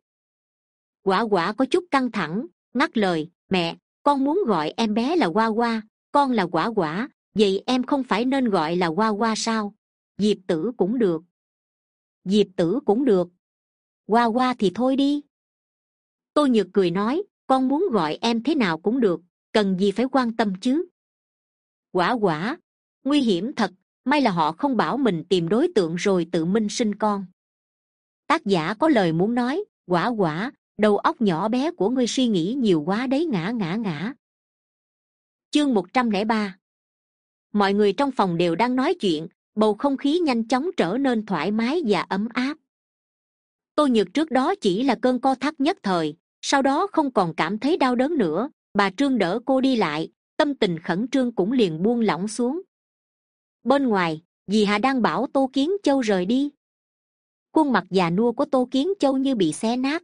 Quả quả có chút căng thẳng, ngắt lời, mẹ, con muốn gọi em bé là qua qua con là quả quả, vậy em không phải nên gọi là qua qua sao? Diệp tử cũng được. Diệp tử cũng được. Qua qua thì thôi đi. Tôi nhược cười nói, con muốn gọi em thế nào cũng được, cần gì phải quan tâm chứ? Quả quả nguy hiểm thật, may là họ không bảo mình tìm đối tượng rồi tự minh sinh con. Tác giả có lời muốn nói, quả quả, đầu óc nhỏ bé của ngươi suy nghĩ nhiều quá đấy ngã ngã ngã. Chương một trăm lẻ ba. Mọi người trong phòng đều đang nói chuyện, bầu không khí nhanh chóng trở nên thoải mái và ấm áp. Tôi nhược trước đó chỉ là cơn co thắt nhất thời, sau đó không còn cảm thấy đau đớn nữa, bà trương đỡ cô đi lại, tâm tình khẩn trương cũng liền buông lỏng xuống bên ngoài, dì hà đang bảo tô kiến châu rời đi. Khuôn mặt già nua của tô kiến châu như bị xé nát.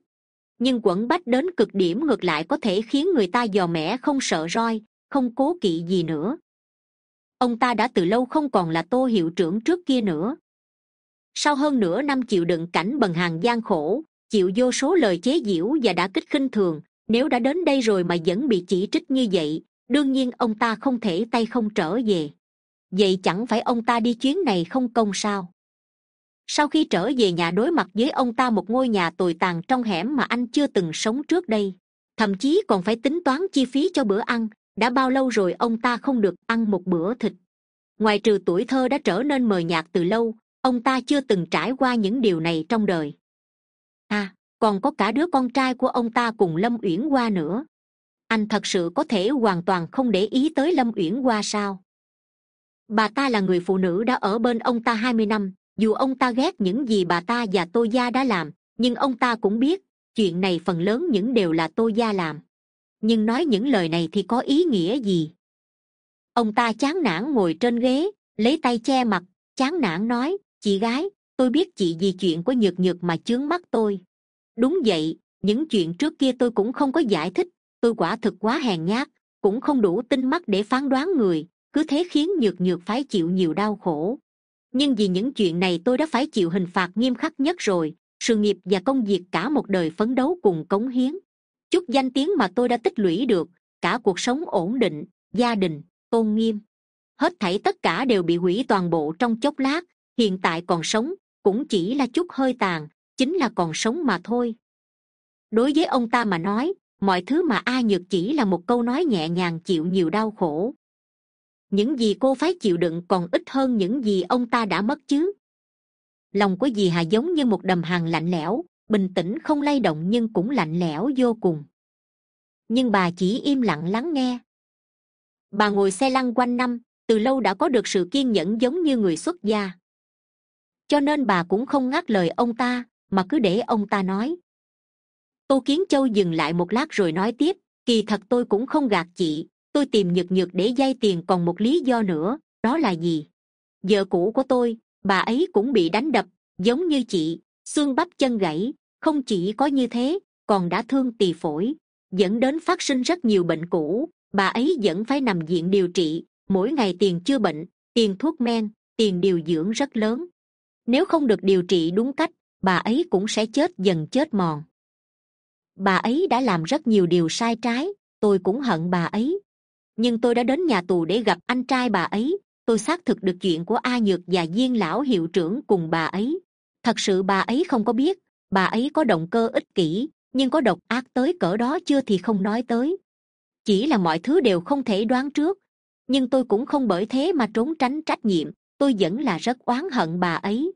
Nhưng quẩn bách đến cực điểm ngược lại có thể khiến người ta dò mẻ không sợ roi, không cố kỵ gì nữa. Ông ta đã từ lâu không còn là tô hiệu trưởng trước kia nữa. Sau hơn nửa năm chịu đựng cảnh bần hàng gian khổ, chịu vô số lời chế giễu và đã kích khinh thường, nếu đã đến đây rồi mà vẫn bị chỉ trích như vậy, đương nhiên ông ta không thể tay không trở về vậy chẳng phải ông ta đi chuyến này không công sao? Sau khi trở về nhà đối mặt với ông ta một ngôi nhà tồi tàn trong hẻm mà anh chưa từng sống trước đây, thậm chí còn phải tính toán chi phí cho bữa ăn, đã bao lâu rồi ông ta không được ăn một bữa thịt. Ngoài trừ tuổi thơ đã trở nên mờ nhạt từ lâu, ông ta chưa từng trải qua những điều này trong đời. À còn có cả đứa con trai của ông ta cùng lâm uyển hoa nữa. Anh thật sự có thể hoàn toàn không để ý tới lâm uyển hoa sao? Bà ta là người phụ nữ đã ở bên ông ta hai mươi năm, dù ông ta ghét những gì bà ta và tô gia đã làm, nhưng ông ta cũng biết, chuyện này phần lớn những đều là tô gia làm. Nhưng nói những lời này thì có ý nghĩa gì? Ông ta chán nản ngồi trên ghế, lấy tay che mặt, chán nản nói, chị gái, tôi biết chị vì chuyện của nhược nhược mà chướng mắt tôi. Đúng vậy, những chuyện trước kia tôi cũng không có giải thích, tôi quả thực quá hèn nhát, cũng không đủ tinh mắt để phán đoán người cứ thế khiến nhược nhược phải chịu nhiều đau khổ. Nhưng vì những chuyện này tôi đã phải chịu hình phạt nghiêm khắc nhất rồi, sự nghiệp và công việc cả một đời phấn đấu cùng cống hiến. Chút danh tiếng mà tôi đã tích lũy được, cả cuộc sống ổn định, gia đình, tôn nghiêm. Hết thảy tất cả đều bị hủy toàn bộ trong chốc lát, hiện tại còn sống, cũng chỉ là chút hơi tàn, chính là còn sống mà thôi. Đối với ông ta mà nói, mọi thứ mà a nhược chỉ là một câu nói nhẹ nhàng chịu nhiều đau khổ những gì cô phải chịu đựng còn ít hơn những gì ông ta đã mất chứ. Lòng của dì hà giống như một đầm hàng lạnh lẽo, bình tĩnh không lay động nhưng cũng lạnh lẽo vô cùng. Nhưng bà chỉ im lặng lắng nghe. Bà ngồi xe lăn quanh năm, từ lâu đã có được sự kiên nhẫn giống như người xuất gia. Cho nên bà cũng không ngắt lời ông ta, mà cứ để ông ta nói. Tô kiến châu dừng lại một lát rồi nói tiếp, kỳ thật tôi cũng không gạt chị tôi tìm nhược nhược để vay tiền còn một lý do nữa, đó là gì? Vợ cũ của tôi, bà ấy cũng bị đánh đập, giống như chị, xương bắp chân gãy, không chỉ có như thế, còn đã thương tỳ phổi, dẫn đến phát sinh rất nhiều bệnh cũ, bà ấy vẫn phải nằm viện điều trị, mỗi ngày tiền chữa bệnh, tiền thuốc men, tiền điều dưỡng rất lớn. Nếu không được điều trị đúng cách, bà ấy cũng sẽ chết dần chết mòn. Bà ấy đã làm rất nhiều điều sai trái, tôi cũng hận bà ấy nhưng tôi đã đến nhà tù để gặp anh trai bà ấy. Tôi xác thực được chuyện của a nhược và viên lão hiệu trưởng cùng bà ấy. Thật sự bà ấy không có biết, bà ấy có động cơ ích kỷ, nhưng có độc ác tới cỡ đó chưa thì không nói tới. Chỉ là mọi thứ đều không thể đoán trước. Nhưng tôi cũng không bởi thế mà trốn tránh trách nhiệm, tôi vẫn là rất oán hận bà ấy.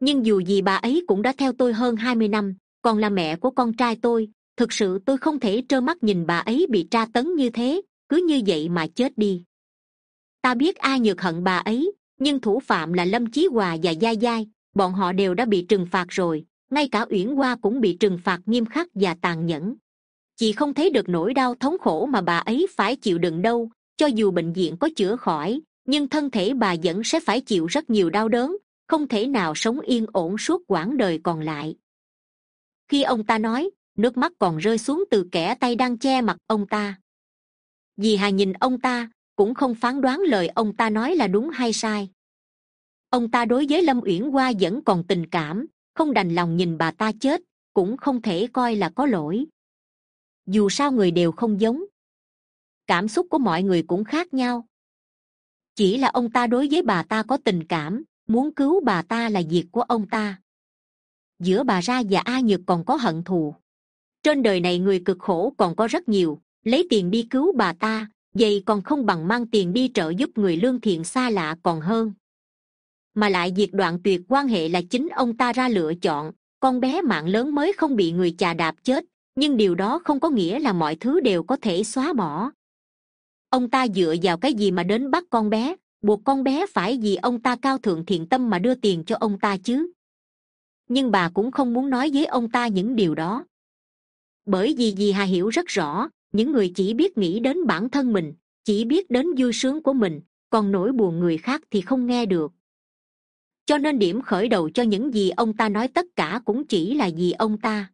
Nhưng dù gì bà ấy cũng đã theo tôi hơn hai mươi năm, còn là mẹ của con trai tôi, thực sự tôi không thể trơ mắt nhìn bà ấy bị tra tấn như thế cứ như vậy mà chết đi. Ta biết ai nhược hận bà ấy, nhưng thủ phạm là lâm chí hòa và gia giai, bọn họ đều đã bị trừng phạt rồi, ngay cả uyển hoa cũng bị trừng phạt nghiêm khắc và tàn nhẫn. Chị không thấy được nỗi đau thống khổ mà bà ấy phải chịu đựng đâu, cho dù bệnh viện có chữa khỏi, nhưng thân thể bà vẫn sẽ phải chịu rất nhiều đau đớn, không thể nào sống yên ổn suốt quãng đời còn lại. Khi ông ta nói, nước mắt còn rơi xuống từ kẻ tay đang che mặt ông ta vì hà nhìn ông ta, cũng không phán đoán lời ông ta nói là đúng hay sai. Ông ta đối với lâm uyển hoa vẫn còn tình cảm, không đành lòng nhìn bà ta chết, cũng không thể coi là có lỗi. Dù sao người đều không giống. Cảm xúc của mọi người cũng khác nhau. Chỉ là ông ta đối với bà ta có tình cảm, muốn cứu bà ta là việc của ông ta. Giữa bà ra và a nhược còn có hận thù. Trên đời này người cực khổ còn có rất nhiều lấy tiền đi cứu bà ta vậy còn không bằng mang tiền đi trợ giúp người lương thiện xa lạ còn hơn. Mà lại việc đoạn tuyệt quan hệ là chính ông ta ra lựa chọn, con bé mạng lớn mới không bị người chà đạp chết, nhưng điều đó không có nghĩa là mọi thứ đều có thể xóa bỏ. Ông ta dựa vào cái gì mà đến bắt con bé, buộc con bé phải vì ông ta cao thượng thiện tâm mà đưa tiền cho ông ta chứ? Nhưng bà cũng không muốn nói với ông ta những điều đó. Bởi vì dì hà hiểu rất rõ những người chỉ biết nghĩ đến bản thân mình, chỉ biết đến vui sướng của mình, còn nỗi buồn người khác thì không nghe được. Cho nên điểm khởi đầu cho những gì ông ta nói tất cả cũng chỉ là vì ông ta.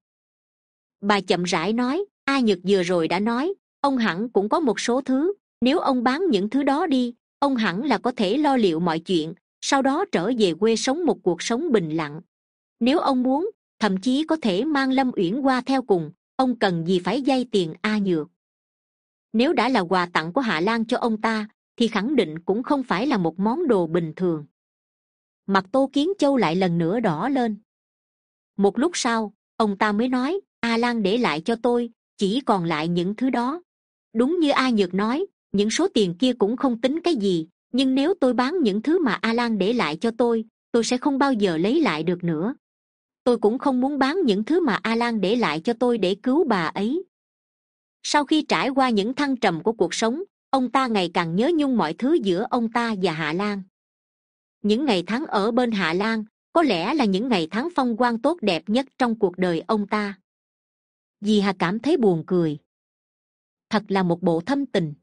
Bà chậm rãi nói, a nhược vừa rồi đã nói, ông hẳn cũng có một số thứ, nếu ông bán những thứ đó đi, ông hẳn là có thể lo liệu mọi chuyện, sau đó trở về quê sống một cuộc sống bình lặng. Nếu ông muốn, thậm chí có thể mang lâm uyển qua theo cùng ông cần gì phải dây tiền a nhược? Nếu đã là quà tặng của hạ lan cho ông ta, thì khẳng định cũng không phải là một món đồ bình thường. Mặt tô kiến châu lại lần nữa đỏ lên. Một lúc sau, ông ta mới nói, a lan để lại cho tôi, chỉ còn lại những thứ đó. Đúng như a nhược nói, những số tiền kia cũng không tính cái gì, nhưng nếu tôi bán những thứ mà a lan để lại cho tôi tôi sẽ không bao giờ lấy lại được nữa tôi cũng không muốn bán những thứ mà a lan để lại cho tôi để cứu bà ấy. Sau khi trải qua những thăng trầm của cuộc sống, ông ta ngày càng nhớ nhung mọi thứ giữa ông ta và hạ lan. Những ngày tháng ở bên hạ lan, có lẽ là những ngày tháng phong quang tốt đẹp nhất trong cuộc đời ông ta. Dì hà cảm thấy buồn cười. Thật là một bộ thâm tình.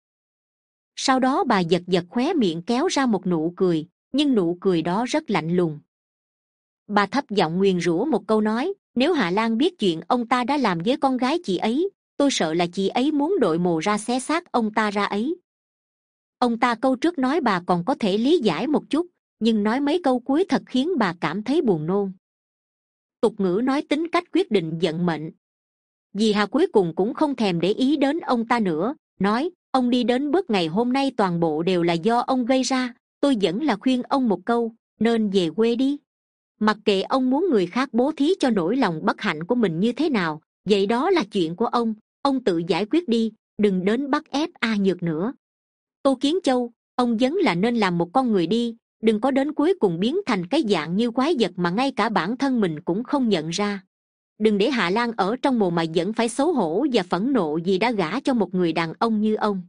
Sau đó bà giật giật khóe miệng kéo ra một nụ cười, nhưng nụ cười đó rất lạnh lùng bà thấp giọng nguyền rủa một câu nói, nếu hạ lan biết chuyện ông ta đã làm với con gái chị ấy, tôi sợ là chị ấy muốn đội mồ ra xé xác ông ta ra ấy. Ông ta câu trước nói bà còn có thể lý giải một chút, nhưng nói mấy câu cuối thật khiến bà cảm thấy buồn nôn. Tục ngữ nói tính cách quyết định vận mệnh. Dì hà cuối cùng cũng không thèm để ý đến ông ta nữa, nói, ông đi đến bước ngày hôm nay toàn bộ đều là do ông gây ra, tôi vẫn là khuyên ông một câu, nên về quê đi mặc kệ ông muốn người khác bố thí cho nỗi lòng bất hạnh của mình như thế nào, vậy đó là chuyện của ông. Ông tự giải quyết đi, đừng đến bắt ép a nhược nữa. Tô kiến châu, ông vẫn là nên làm một con người đi, đừng có đến cuối cùng biến thành cái dạng như quái vật mà ngay cả bản thân mình cũng không nhận ra. Đừng để hạ lan ở trong mồ mà vẫn phải xấu hổ và phẫn nộ vì đã gả cho một người đàn ông như ông.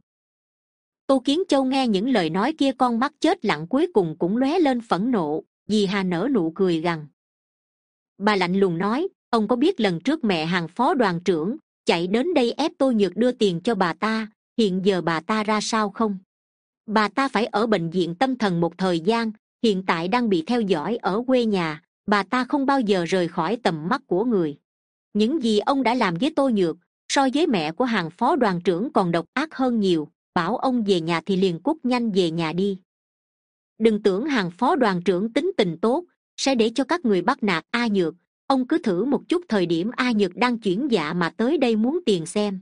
Tô kiến châu nghe những lời nói kia con mắt chết lặng cuối cùng cũng lóe lên phẫn nộ vì hà nở nụ cười gằn. Bà lạnh lùng nói, ông có biết lần trước mẹ hàng phó đoàn trưởng chạy đến đây ép tôi nhược đưa tiền cho bà ta, hiện giờ bà ta ra sao không? Bà ta phải ở bệnh viện tâm thần một thời gian, hiện tại đang bị theo dõi ở quê nhà, bà ta không bao giờ rời khỏi tầm mắt của người. Những gì ông đã làm với tôi nhược, so với mẹ của hàng phó đoàn trưởng còn độc ác hơn nhiều, bảo ông về nhà thì liền cút nhanh về nhà đi đừng tưởng hàng phó đoàn trưởng tính tình tốt sẽ để cho các người bắt nạt a nhược. Ông cứ thử một chút thời điểm a nhược đang chuyển dạ mà tới đây muốn tiền xem.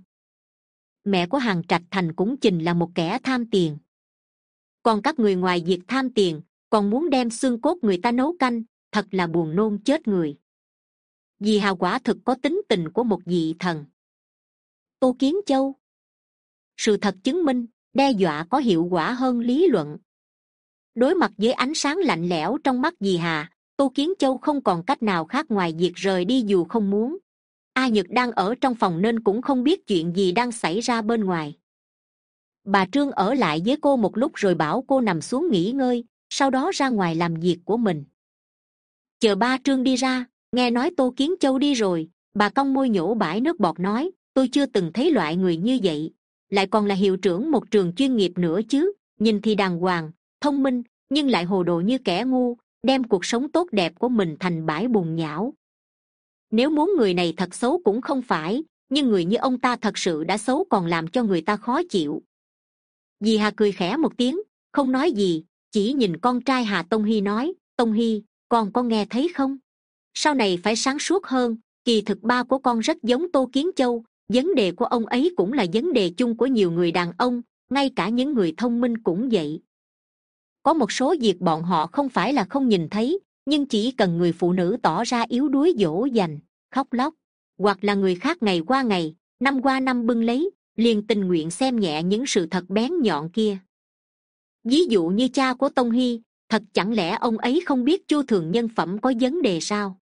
Mẹ của hàng trạch thành cũng chình là một kẻ tham tiền. Còn các người ngoài việc tham tiền, còn muốn đem xương cốt người ta nấu canh, thật là buồn nôn chết người. Vì hào quả thực có tính tình của một vị thần. Tô kiến châu. Sự thật chứng minh, đe dọa có hiệu quả hơn lý luận đối mặt với ánh sáng lạnh lẽo trong mắt dì hà, tô kiến châu không còn cách nào khác ngoài việc rời đi dù không muốn. A nhược đang ở trong phòng nên cũng không biết chuyện gì đang xảy ra bên ngoài. Bà trương ở lại với cô một lúc rồi bảo cô nằm xuống nghỉ ngơi, sau đó ra ngoài làm việc của mình. Chờ ba trương đi ra, nghe nói tô kiến châu đi rồi, bà cong môi nhổ bãi nước bọt nói, tôi chưa từng thấy loại người như vậy, lại còn là hiệu trưởng một trường chuyên nghiệp nữa chứ, nhìn thì đàng hoàng, thông minh nhưng lại hồ đồ như kẻ ngu, đem cuộc sống tốt đẹp của mình thành bãi bùn nhão. Nếu muốn người này thật xấu cũng không phải, nhưng người như ông ta thật sự đã xấu còn làm cho người ta khó chịu. Dì hà cười khẽ một tiếng, không nói gì, chỉ nhìn con trai hà tông hy nói, tông hy, con có nghe thấy không? Sau này phải sáng suốt hơn, kỳ thực ba của con rất giống tô kiến châu, vấn đề của ông ấy cũng là vấn đề chung của nhiều người đàn ông, ngay cả những người thông minh cũng vậy có một số việc bọn họ không phải là không nhìn thấy, nhưng chỉ cần người phụ nữ tỏ ra yếu đuối dỗ dành, khóc lóc, hoặc là người khác ngày qua ngày, năm qua năm bưng lấy, liền tình nguyện xem nhẹ những sự thật bén nhọn kia. Ví dụ như cha của tông hy, thật chẳng lẽ ông ấy không biết chu thường nhân phẩm có vấn đề sao?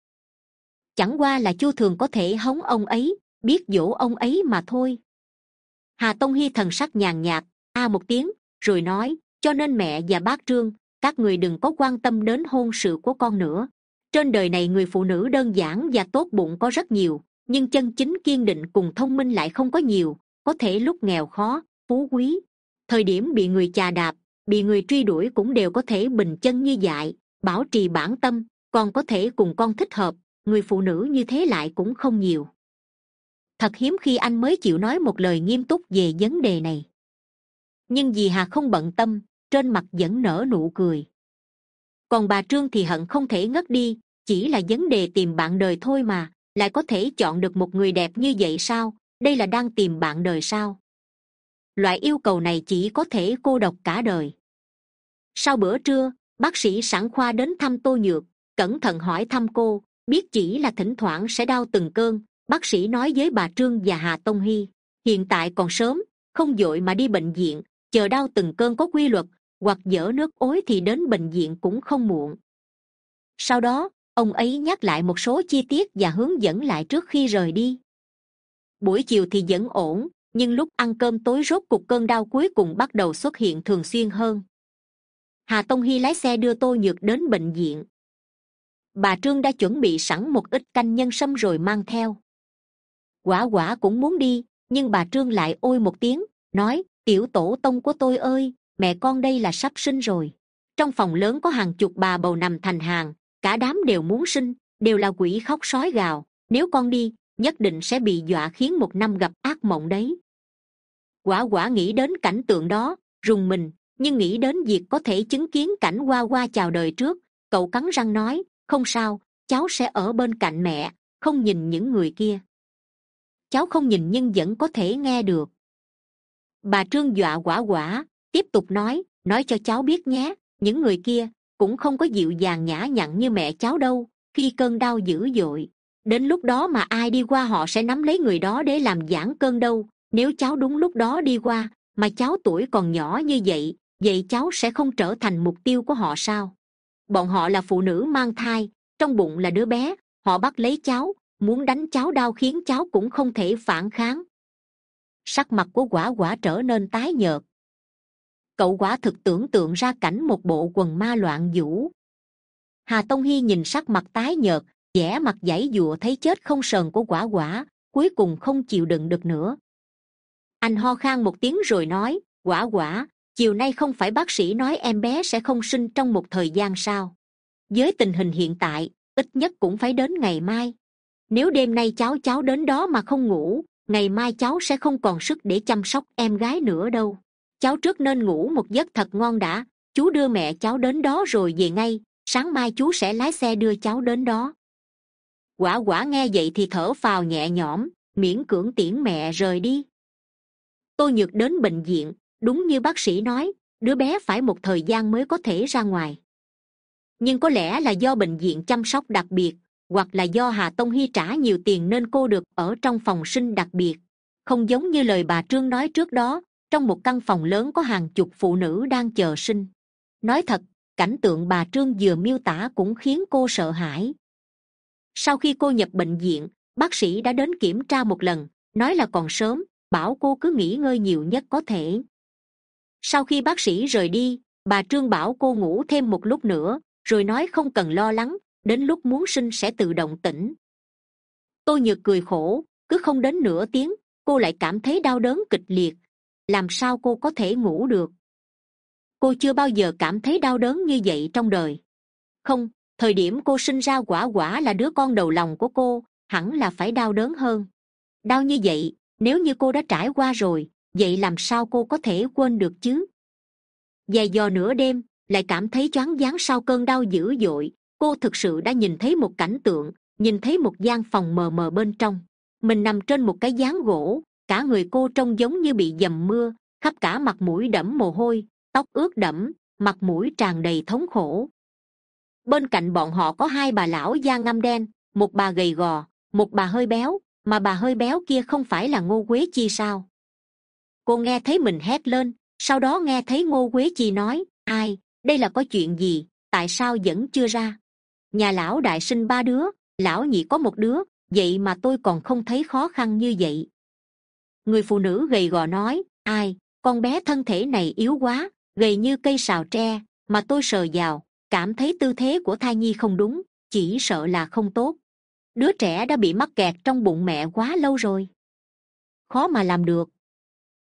Chẳng qua là chu thường có thể hống ông ấy, biết dỗ ông ấy mà thôi. Hà tông hy thần sắc nhàn nhạt, a một tiếng, rồi nói cho nên mẹ và bác trương, các người đừng có quan tâm đến hôn sự của con nữa. Trên đời này người phụ nữ đơn giản và tốt bụng có rất nhiều, nhưng chân chính kiên định cùng thông minh lại không có nhiều, có thể lúc nghèo khó, phú quý. Thời điểm bị người chà đạp, bị người truy đuổi cũng đều có thể bình chân như dại, bảo trì bản tâm, còn có thể cùng con thích hợp, người phụ nữ như thế lại cũng không nhiều. Thật hiếm khi anh mới chịu nói một lời nghiêm túc về vấn đề này. Nhưng vì hà không bận tâm trên mặt vẫn nở nụ cười. Còn bà trương thì hận không thể ngất đi, chỉ là vấn đề tìm bạn đời thôi mà, lại có thể chọn được một người đẹp như vậy sao? Đây là đang tìm bạn đời sao? Loại yêu cầu này chỉ có thể cô độc cả đời. Sau bữa trưa, bác sĩ sản khoa đến thăm tô nhược, cẩn thận hỏi thăm cô, biết chỉ là thỉnh thoảng sẽ đau từng cơn. Bác sĩ nói với bà trương và hà tông hy, hiện tại còn sớm, không dội mà đi bệnh viện chờ đau từng cơn có quy luật, hoặc dở nước ối thì đến bệnh viện cũng không muộn. Sau đó, ông ấy nhắc lại một số chi tiết và hướng dẫn lại trước khi rời đi. Buổi chiều thì vẫn ổn, nhưng lúc ăn cơm tối rốt cục cơn đau cuối cùng bắt đầu xuất hiện thường xuyên hơn. Hà tông hy lái xe đưa tô nhược đến bệnh viện. Bà trương đã chuẩn bị sẵn một ít canh nhân sâm rồi mang theo. Quả quả cũng muốn đi, nhưng bà trương lại ôi một tiếng, nói tiểu tổ tông của tôi ơi, mẹ con đây là sắp sinh rồi. Trong phòng lớn có hàng chục bà bầu nằm thành hàng, cả đám đều muốn sinh, đều là quỷ khóc sói gào. Nếu con đi, nhất định sẽ bị dọa khiến một năm gặp ác mộng đấy. Quả quả nghĩ đến cảnh tượng đó, rùng mình, nhưng nghĩ đến việc có thể chứng kiến cảnh qua qua chào đời trước, cậu cắn răng nói, không sao, cháu sẽ ở bên cạnh mẹ, không nhìn những người kia. Cháu không nhìn nhưng vẫn có thể nghe được bà trương dọa quả quả, tiếp tục nói nói cho cháu biết nhé, những người kia cũng không có dịu dàng nhã nhặn như mẹ cháu đâu, khi cơn đau dữ dội. Đến lúc đó mà ai đi qua họ sẽ nắm lấy người đó để làm giãn cơn đâu. Nếu cháu đúng lúc đó đi qua, mà cháu tuổi còn nhỏ như vậy vậy cháu sẽ không trở thành mục tiêu của họ sao? Bọn họ là phụ nữ mang thai, trong bụng là đứa bé, họ bắt lấy cháu, muốn đánh cháu đau khiến cháu cũng không thể phản kháng sắc mặt của quả quả trở nên tái nhợt. Cậu quả thực tưởng tượng ra cảnh một bộ quần ma loạn vũ. Hà tông hy nhìn sắc mặt tái nhợt, vẻ mặt giãy dụa thấy chết không sờn của quả quả, cuối cùng không chịu đựng được nữa. Anh ho khan một tiếng rồi nói, quả quả, chiều nay không phải bác sĩ nói em bé sẽ không sinh trong một thời gian sao? Với tình hình hiện tại, ít nhất cũng phải đến ngày mai. Nếu đêm nay cháu cháu đến đó mà không ngủ ngày mai cháu sẽ không còn sức để chăm sóc em gái nữa đâu. Cháu trước nên ngủ một giấc thật ngon đã. Chú đưa mẹ cháu đến đó rồi về ngay. Sáng mai chú sẽ lái xe đưa cháu đến đó. Quả quả nghe vậy thì thở phào nhẹ nhõm, miễn cưỡng tiễn mẹ rời đi. Tôi nhược đến bệnh viện, đúng như bác sĩ nói, đứa bé phải một thời gian mới có thể ra ngoài. Nhưng có lẽ là do bệnh viện chăm sóc đặc biệt hoặc là do hà tông hy trả nhiều tiền nên cô được ở trong phòng sinh đặc biệt. Không giống như lời bà trương nói trước đó, trong một căn phòng lớn có hàng chục phụ nữ đang chờ sinh. Nói thật, cảnh tượng bà trương vừa miêu tả cũng khiến cô sợ hãi. Sau khi cô nhập bệnh viện, bác sĩ đã đến kiểm tra một lần, nói là còn sớm, bảo cô cứ nghỉ ngơi nhiều nhất có thể. Sau khi bác sĩ rời đi, bà trương bảo cô ngủ thêm một lúc nữa, rồi nói không cần lo lắng đến lúc muốn sinh sẽ tự động tỉnh. Tôi nhược cười khổ, cứ không đến nửa tiếng, cô lại cảm thấy đau đớn kịch liệt. Làm sao cô có thể ngủ được? Cô chưa bao giờ cảm thấy đau đớn như vậy trong đời. Không, thời điểm cô sinh ra quả quả là đứa con đầu lòng của cô, hẳn là phải đau đớn hơn. Đau như vậy, nếu như cô đã trải qua rồi, vậy làm sao cô có thể quên được chứ? Dài dò nửa đêm, lại cảm thấy choáng váng sau cơn đau dữ dội cô thực sự đã nhìn thấy một cảnh tượng, nhìn thấy một gian phòng mờ mờ bên trong. Mình nằm trên một cái gián gỗ, cả người cô trông giống như bị dầm mưa, khắp cả mặt mũi đẫm mồ hôi, tóc ướt đẫm, mặt mũi tràn đầy thống khổ. Bên cạnh bọn họ có hai bà lão da ngăm đen, một bà gầy gò, một bà hơi béo, mà bà hơi béo kia không phải là ngô quế chi sao? Cô nghe thấy mình hét lên, sau đó nghe thấy ngô quế chi nói, ai, đây là có chuyện gì? Tại sao vẫn chưa ra? Nhà lão đại sinh ba đứa, lão nhị có một đứa, vậy mà tôi còn không thấy khó khăn như vậy. Người phụ nữ gầy gò nói, ai, con bé thân thể này yếu quá, gầy như cây sào tre, mà tôi sờ vào, cảm thấy tư thế của thai nhi không đúng, chỉ sợ là không tốt. Đứa trẻ đã bị mắc kẹt trong bụng mẹ quá lâu rồi. Khó mà làm được.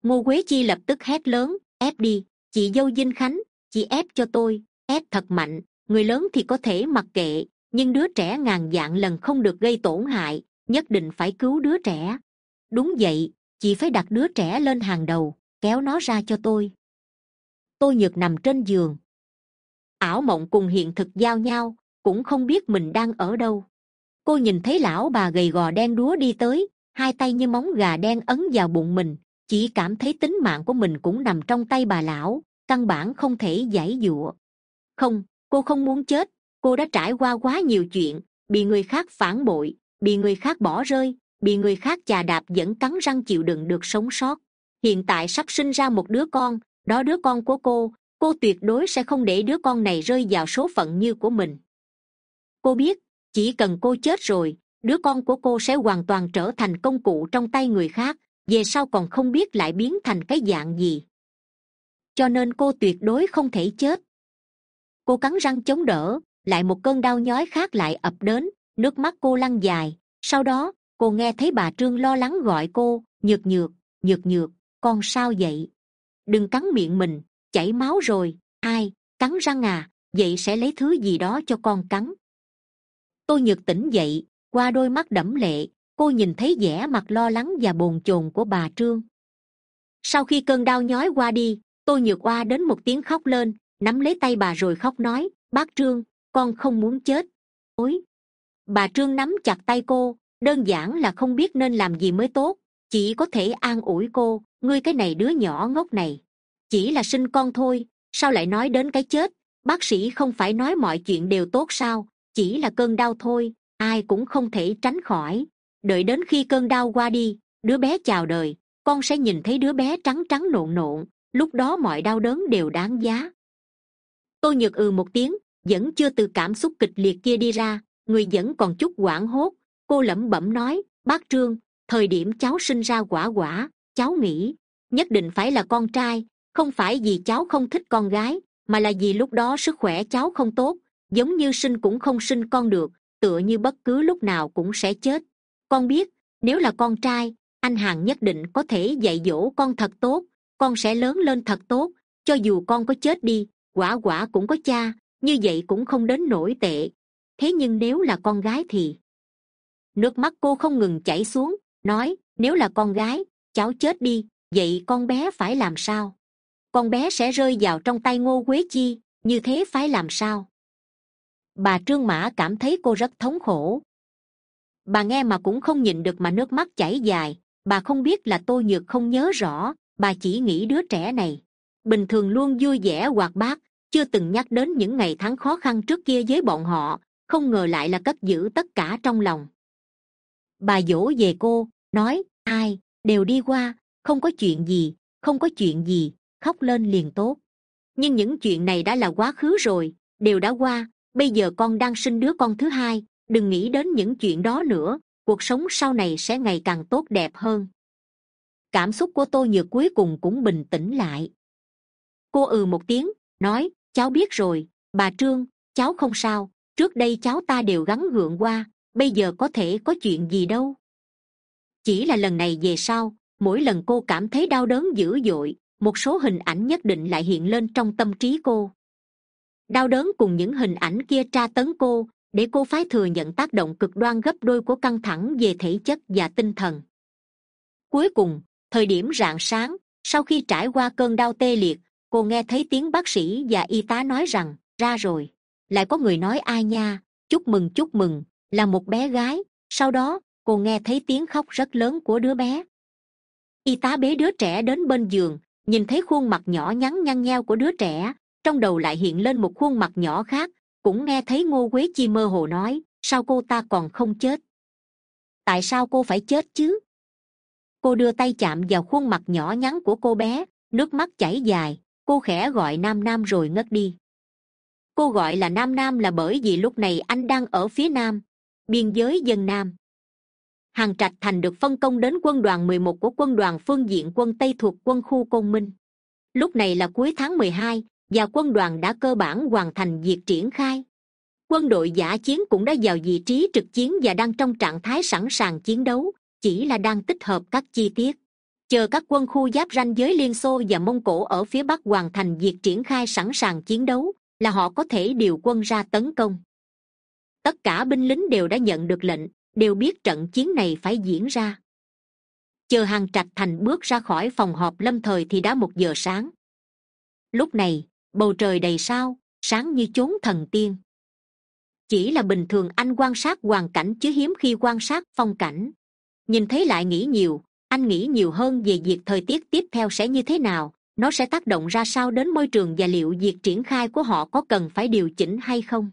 Ngô quế chi lập tức hét lớn, ép đi, chị dâu dinh khánh, chị ép cho tôi, ép thật mạnh người lớn thì có thể mặc kệ, nhưng đứa trẻ ngàn dạng lần không được gây tổn hại, nhất định phải cứu đứa trẻ. Đúng vậy, chị phải đặt đứa trẻ lên hàng đầu, kéo nó ra cho tôi. Tôi nhược nằm trên giường. Ảo mộng cùng hiện thực giao nhau, cũng không biết mình đang ở đâu. Cô nhìn thấy lão bà gầy gò đen đúa đi tới, hai tay như móng gà đen ấn vào bụng mình, chỉ cảm thấy tính mạng của mình cũng nằm trong tay bà lão, căn bản không thể giải dụa không cô không muốn chết. Cô đã trải qua quá nhiều chuyện. Bị người khác phản bội. Bị người khác bỏ rơi. Bị người khác chà đạp vẫn cắn răng chịu đựng được sống sót. Hiện tại sắp sinh ra một đứa con. Đó đứa con của cô. Cô tuyệt đối sẽ không để đứa con này rơi vào số phận như của mình. Cô biết, chỉ cần cô chết rồi, đứa con của cô sẽ hoàn toàn trở thành công cụ trong tay người khác. Về sau còn không biết lại biến thành cái dạng gì. Cho nên cô tuyệt đối không thể chết cô cắn răng chống đỡ, lại một cơn đau nhói khác lại ập đến, nước mắt cô lăn dài. Sau đó, cô nghe thấy bà trương lo lắng gọi cô, nhược nhược nhược nhược, con sao vậy? Đừng cắn miệng mình, chảy máu rồi. Ai, cắn răng à vậy sẽ lấy thứ gì đó cho con cắn? Tôi nhược tỉnh dậy, qua đôi mắt đẫm lệ, cô nhìn thấy vẻ mặt lo lắng và bồn chồn của bà trương. Sau khi cơn đau nhói qua đi, tôi nhược oa đến một tiếng khóc lên nắm lấy tay bà rồi khóc nói, bác trương, con không muốn chết. Ối bà trương nắm chặt tay cô, đơn giản là không biết nên làm gì mới tốt, chỉ có thể an ủi cô, ngươi cái này đứa nhỏ ngốc này, chỉ là sinh con thôi, sao lại nói đến cái chết? Bác sĩ không phải nói mọi chuyện đều tốt sao, chỉ là cơn đau thôi, ai cũng không thể tránh khỏi. Đợi đến khi cơn đau qua đi, đứa bé chào đời, con sẽ nhìn thấy đứa bé trắng trắng nộn nộn, lúc đó mọi đau đớn đều đáng giá tôi nhược ừ một tiếng, vẫn chưa từ cảm xúc kịch liệt kia đi ra, người vẫn còn chút quảng hốt. Cô lẩm bẩm nói, bác trương, thời điểm cháu sinh ra quả quả, cháu nghĩ, nhất định phải là con trai, không phải vì cháu không thích con gái, mà là vì lúc đó sức khỏe cháu không tốt, giống như sinh cũng không sinh con được, tựa như bất cứ lúc nào cũng sẽ chết. Con biết, nếu là con trai, anh hằng nhất định có thể dạy dỗ con thật tốt, con sẽ lớn lên thật tốt, cho dù con có chết đi quả quả cũng có cha, như vậy cũng không đến nổi tệ. Thế nhưng nếu là con gái thì? Nước mắt cô không ngừng chảy xuống, nói, nếu là con gái, cháu chết đi, vậy con bé phải làm sao? Con bé sẽ rơi vào trong tay ngô quế chi, như thế phải làm sao? Bà trương mã cảm thấy cô rất thống khổ. Bà nghe mà cũng không nhìn được mà nước mắt chảy dài. Bà không biết là tôi nhược không nhớ rõ, bà chỉ nghĩ đứa trẻ này bình thường luôn vui vẻ hoạt bát, chưa từng nhắc đến những ngày tháng khó khăn trước kia với bọn họ, không ngờ lại là cất giữ tất cả trong lòng. Bà dỗ về cô, nói, ai, đều đi qua, không có chuyện gì, không có chuyện gì, khóc lên liền tốt. Nhưng những chuyện này đã là quá khứ rồi, đều đã qua, bây giờ con đang sinh đứa con thứ hai, đừng nghĩ đến những chuyện đó nữa, cuộc sống sau này sẽ ngày càng tốt đẹp hơn. Cảm xúc của tôi nhược cuối cùng cũng bình tĩnh lại cô ừ một tiếng, nói, cháu biết rồi, bà trương, cháu không sao, trước đây cháu ta đều gắng gượng qua, bây giờ có thể có chuyện gì đâu. Chỉ là lần này về sau, mỗi lần cô cảm thấy đau đớn dữ dội, một số hình ảnh nhất định lại hiện lên trong tâm trí cô. Đau đớn cùng những hình ảnh kia tra tấn cô, để cô phải thừa nhận tác động cực đoan gấp đôi của căng thẳng về thể chất và tinh thần. Cuối cùng, thời điểm rạng sáng, sau khi trải qua cơn đau tê liệt cô nghe thấy tiếng bác sĩ và y tá nói rằng, ra rồi. Lại có người nói, ai nha, chúc mừng chúc mừng. Là một bé gái. Sau đó, cô nghe thấy tiếng khóc rất lớn của đứa bé. Y tá bế đứa trẻ đến bên giường, nhìn thấy khuôn mặt nhỏ nhắn nhăn nheo của đứa trẻ, trong đầu lại hiện lên một khuôn mặt nhỏ khác, cũng nghe thấy ngô quế chi mơ hồ nói, sao cô ta còn không chết? Tại sao cô phải chết chứ? Cô đưa tay chạm vào khuôn mặt nhỏ nhắn của cô bé, nước mắt chảy dài cô khẽ gọi nam nam rồi ngất đi. Cô gọi là nam nam là bởi vì lúc này anh đang ở phía nam, biên giới dân nam. Hàng trạch thành được phân công đến quân đoàn mười một của quân đoàn phương diện quân tây thuộc quân khu côn minh. Lúc này là cuối tháng mười hai, và quân đoàn đã cơ bản hoàn thành việc triển khai. Quân đội giả chiến cũng đã vào vị trí trực chiến và đang trong trạng thái sẵn sàng chiến đấu, chỉ là đang tích hợp các chi tiết chờ các quân khu giáp ranh giới liên xô và mông cổ ở phía bắc hoàn thành việc triển khai sẵn sàng chiến đấu, là họ có thể điều quân ra tấn công. Tất cả binh lính đều đã nhận được lệnh, đều biết trận chiến này phải diễn ra. Chờ hàng trạch thành bước ra khỏi phòng họp lâm thời thì đã một giờ sáng. Lúc này, bầu trời đầy sao, sáng như chốn thần tiên. Chỉ là bình thường anh quan sát hoàn cảnh chứ hiếm khi quan sát phong cảnh. Nhìn thấy lại nghĩ nhiều anh nghĩ nhiều hơn về việc thời tiết tiếp theo sẽ như thế nào, nó sẽ tác động ra sao đến môi trường và liệu việc triển khai của họ có cần phải điều chỉnh hay không.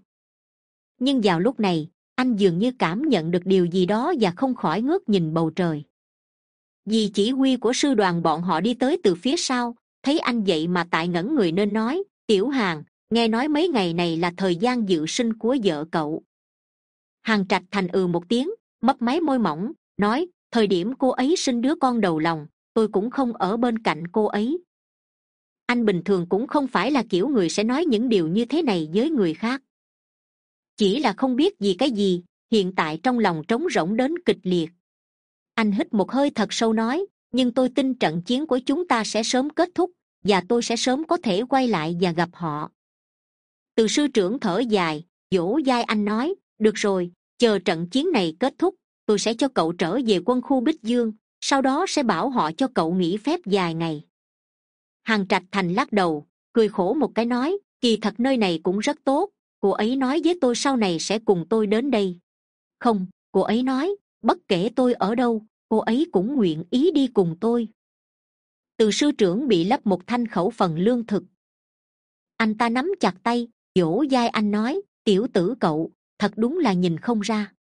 Nhưng vào lúc này, anh dường như cảm nhận được điều gì đó và không khỏi ngước nhìn bầu trời. Vì chỉ huy của sư đoàn bọn họ đi tới từ phía sau, thấy anh vậy mà tại ngẩn người nên nói, tiểu hàng nghe nói mấy ngày này là thời gian dự sinh của vợ cậu. Hàng trạch thành ừ một tiếng, mấp máy môi mỏng, nói thời điểm cô ấy sinh đứa con đầu lòng, tôi cũng không ở bên cạnh cô ấy. Anh bình thường cũng không phải là kiểu người sẽ nói những điều như thế này với người khác. Chỉ là không biết vì cái gì, hiện tại trong lòng trống rỗng đến kịch liệt. Anh hít một hơi thật sâu nói, nhưng tôi tin trận chiến của chúng ta sẽ sớm kết thúc, và tôi sẽ sớm có thể quay lại và gặp họ. Từ sư trưởng thở dài, dỗ dai anh nói, được rồi, chờ trận chiến này kết thúc tôi sẽ cho cậu trở về quân khu bích dương, sau đó sẽ bảo họ cho cậu nghỉ phép dài ngày. Hàng trạch thành lắc đầu, cười khổ một cái nói, kỳ thật nơi này cũng rất tốt, cô ấy nói với tôi sau này sẽ cùng tôi đến đây. Không, cô ấy nói, bất kể tôi ở đâu, cô ấy cũng nguyện ý đi cùng tôi. Từ sư trưởng bị lấp một thanh khẩu phần lương thực. Anh ta nắm chặt tay, dỗ dai anh nói, tiểu tử cậu, thật đúng là nhìn không ra.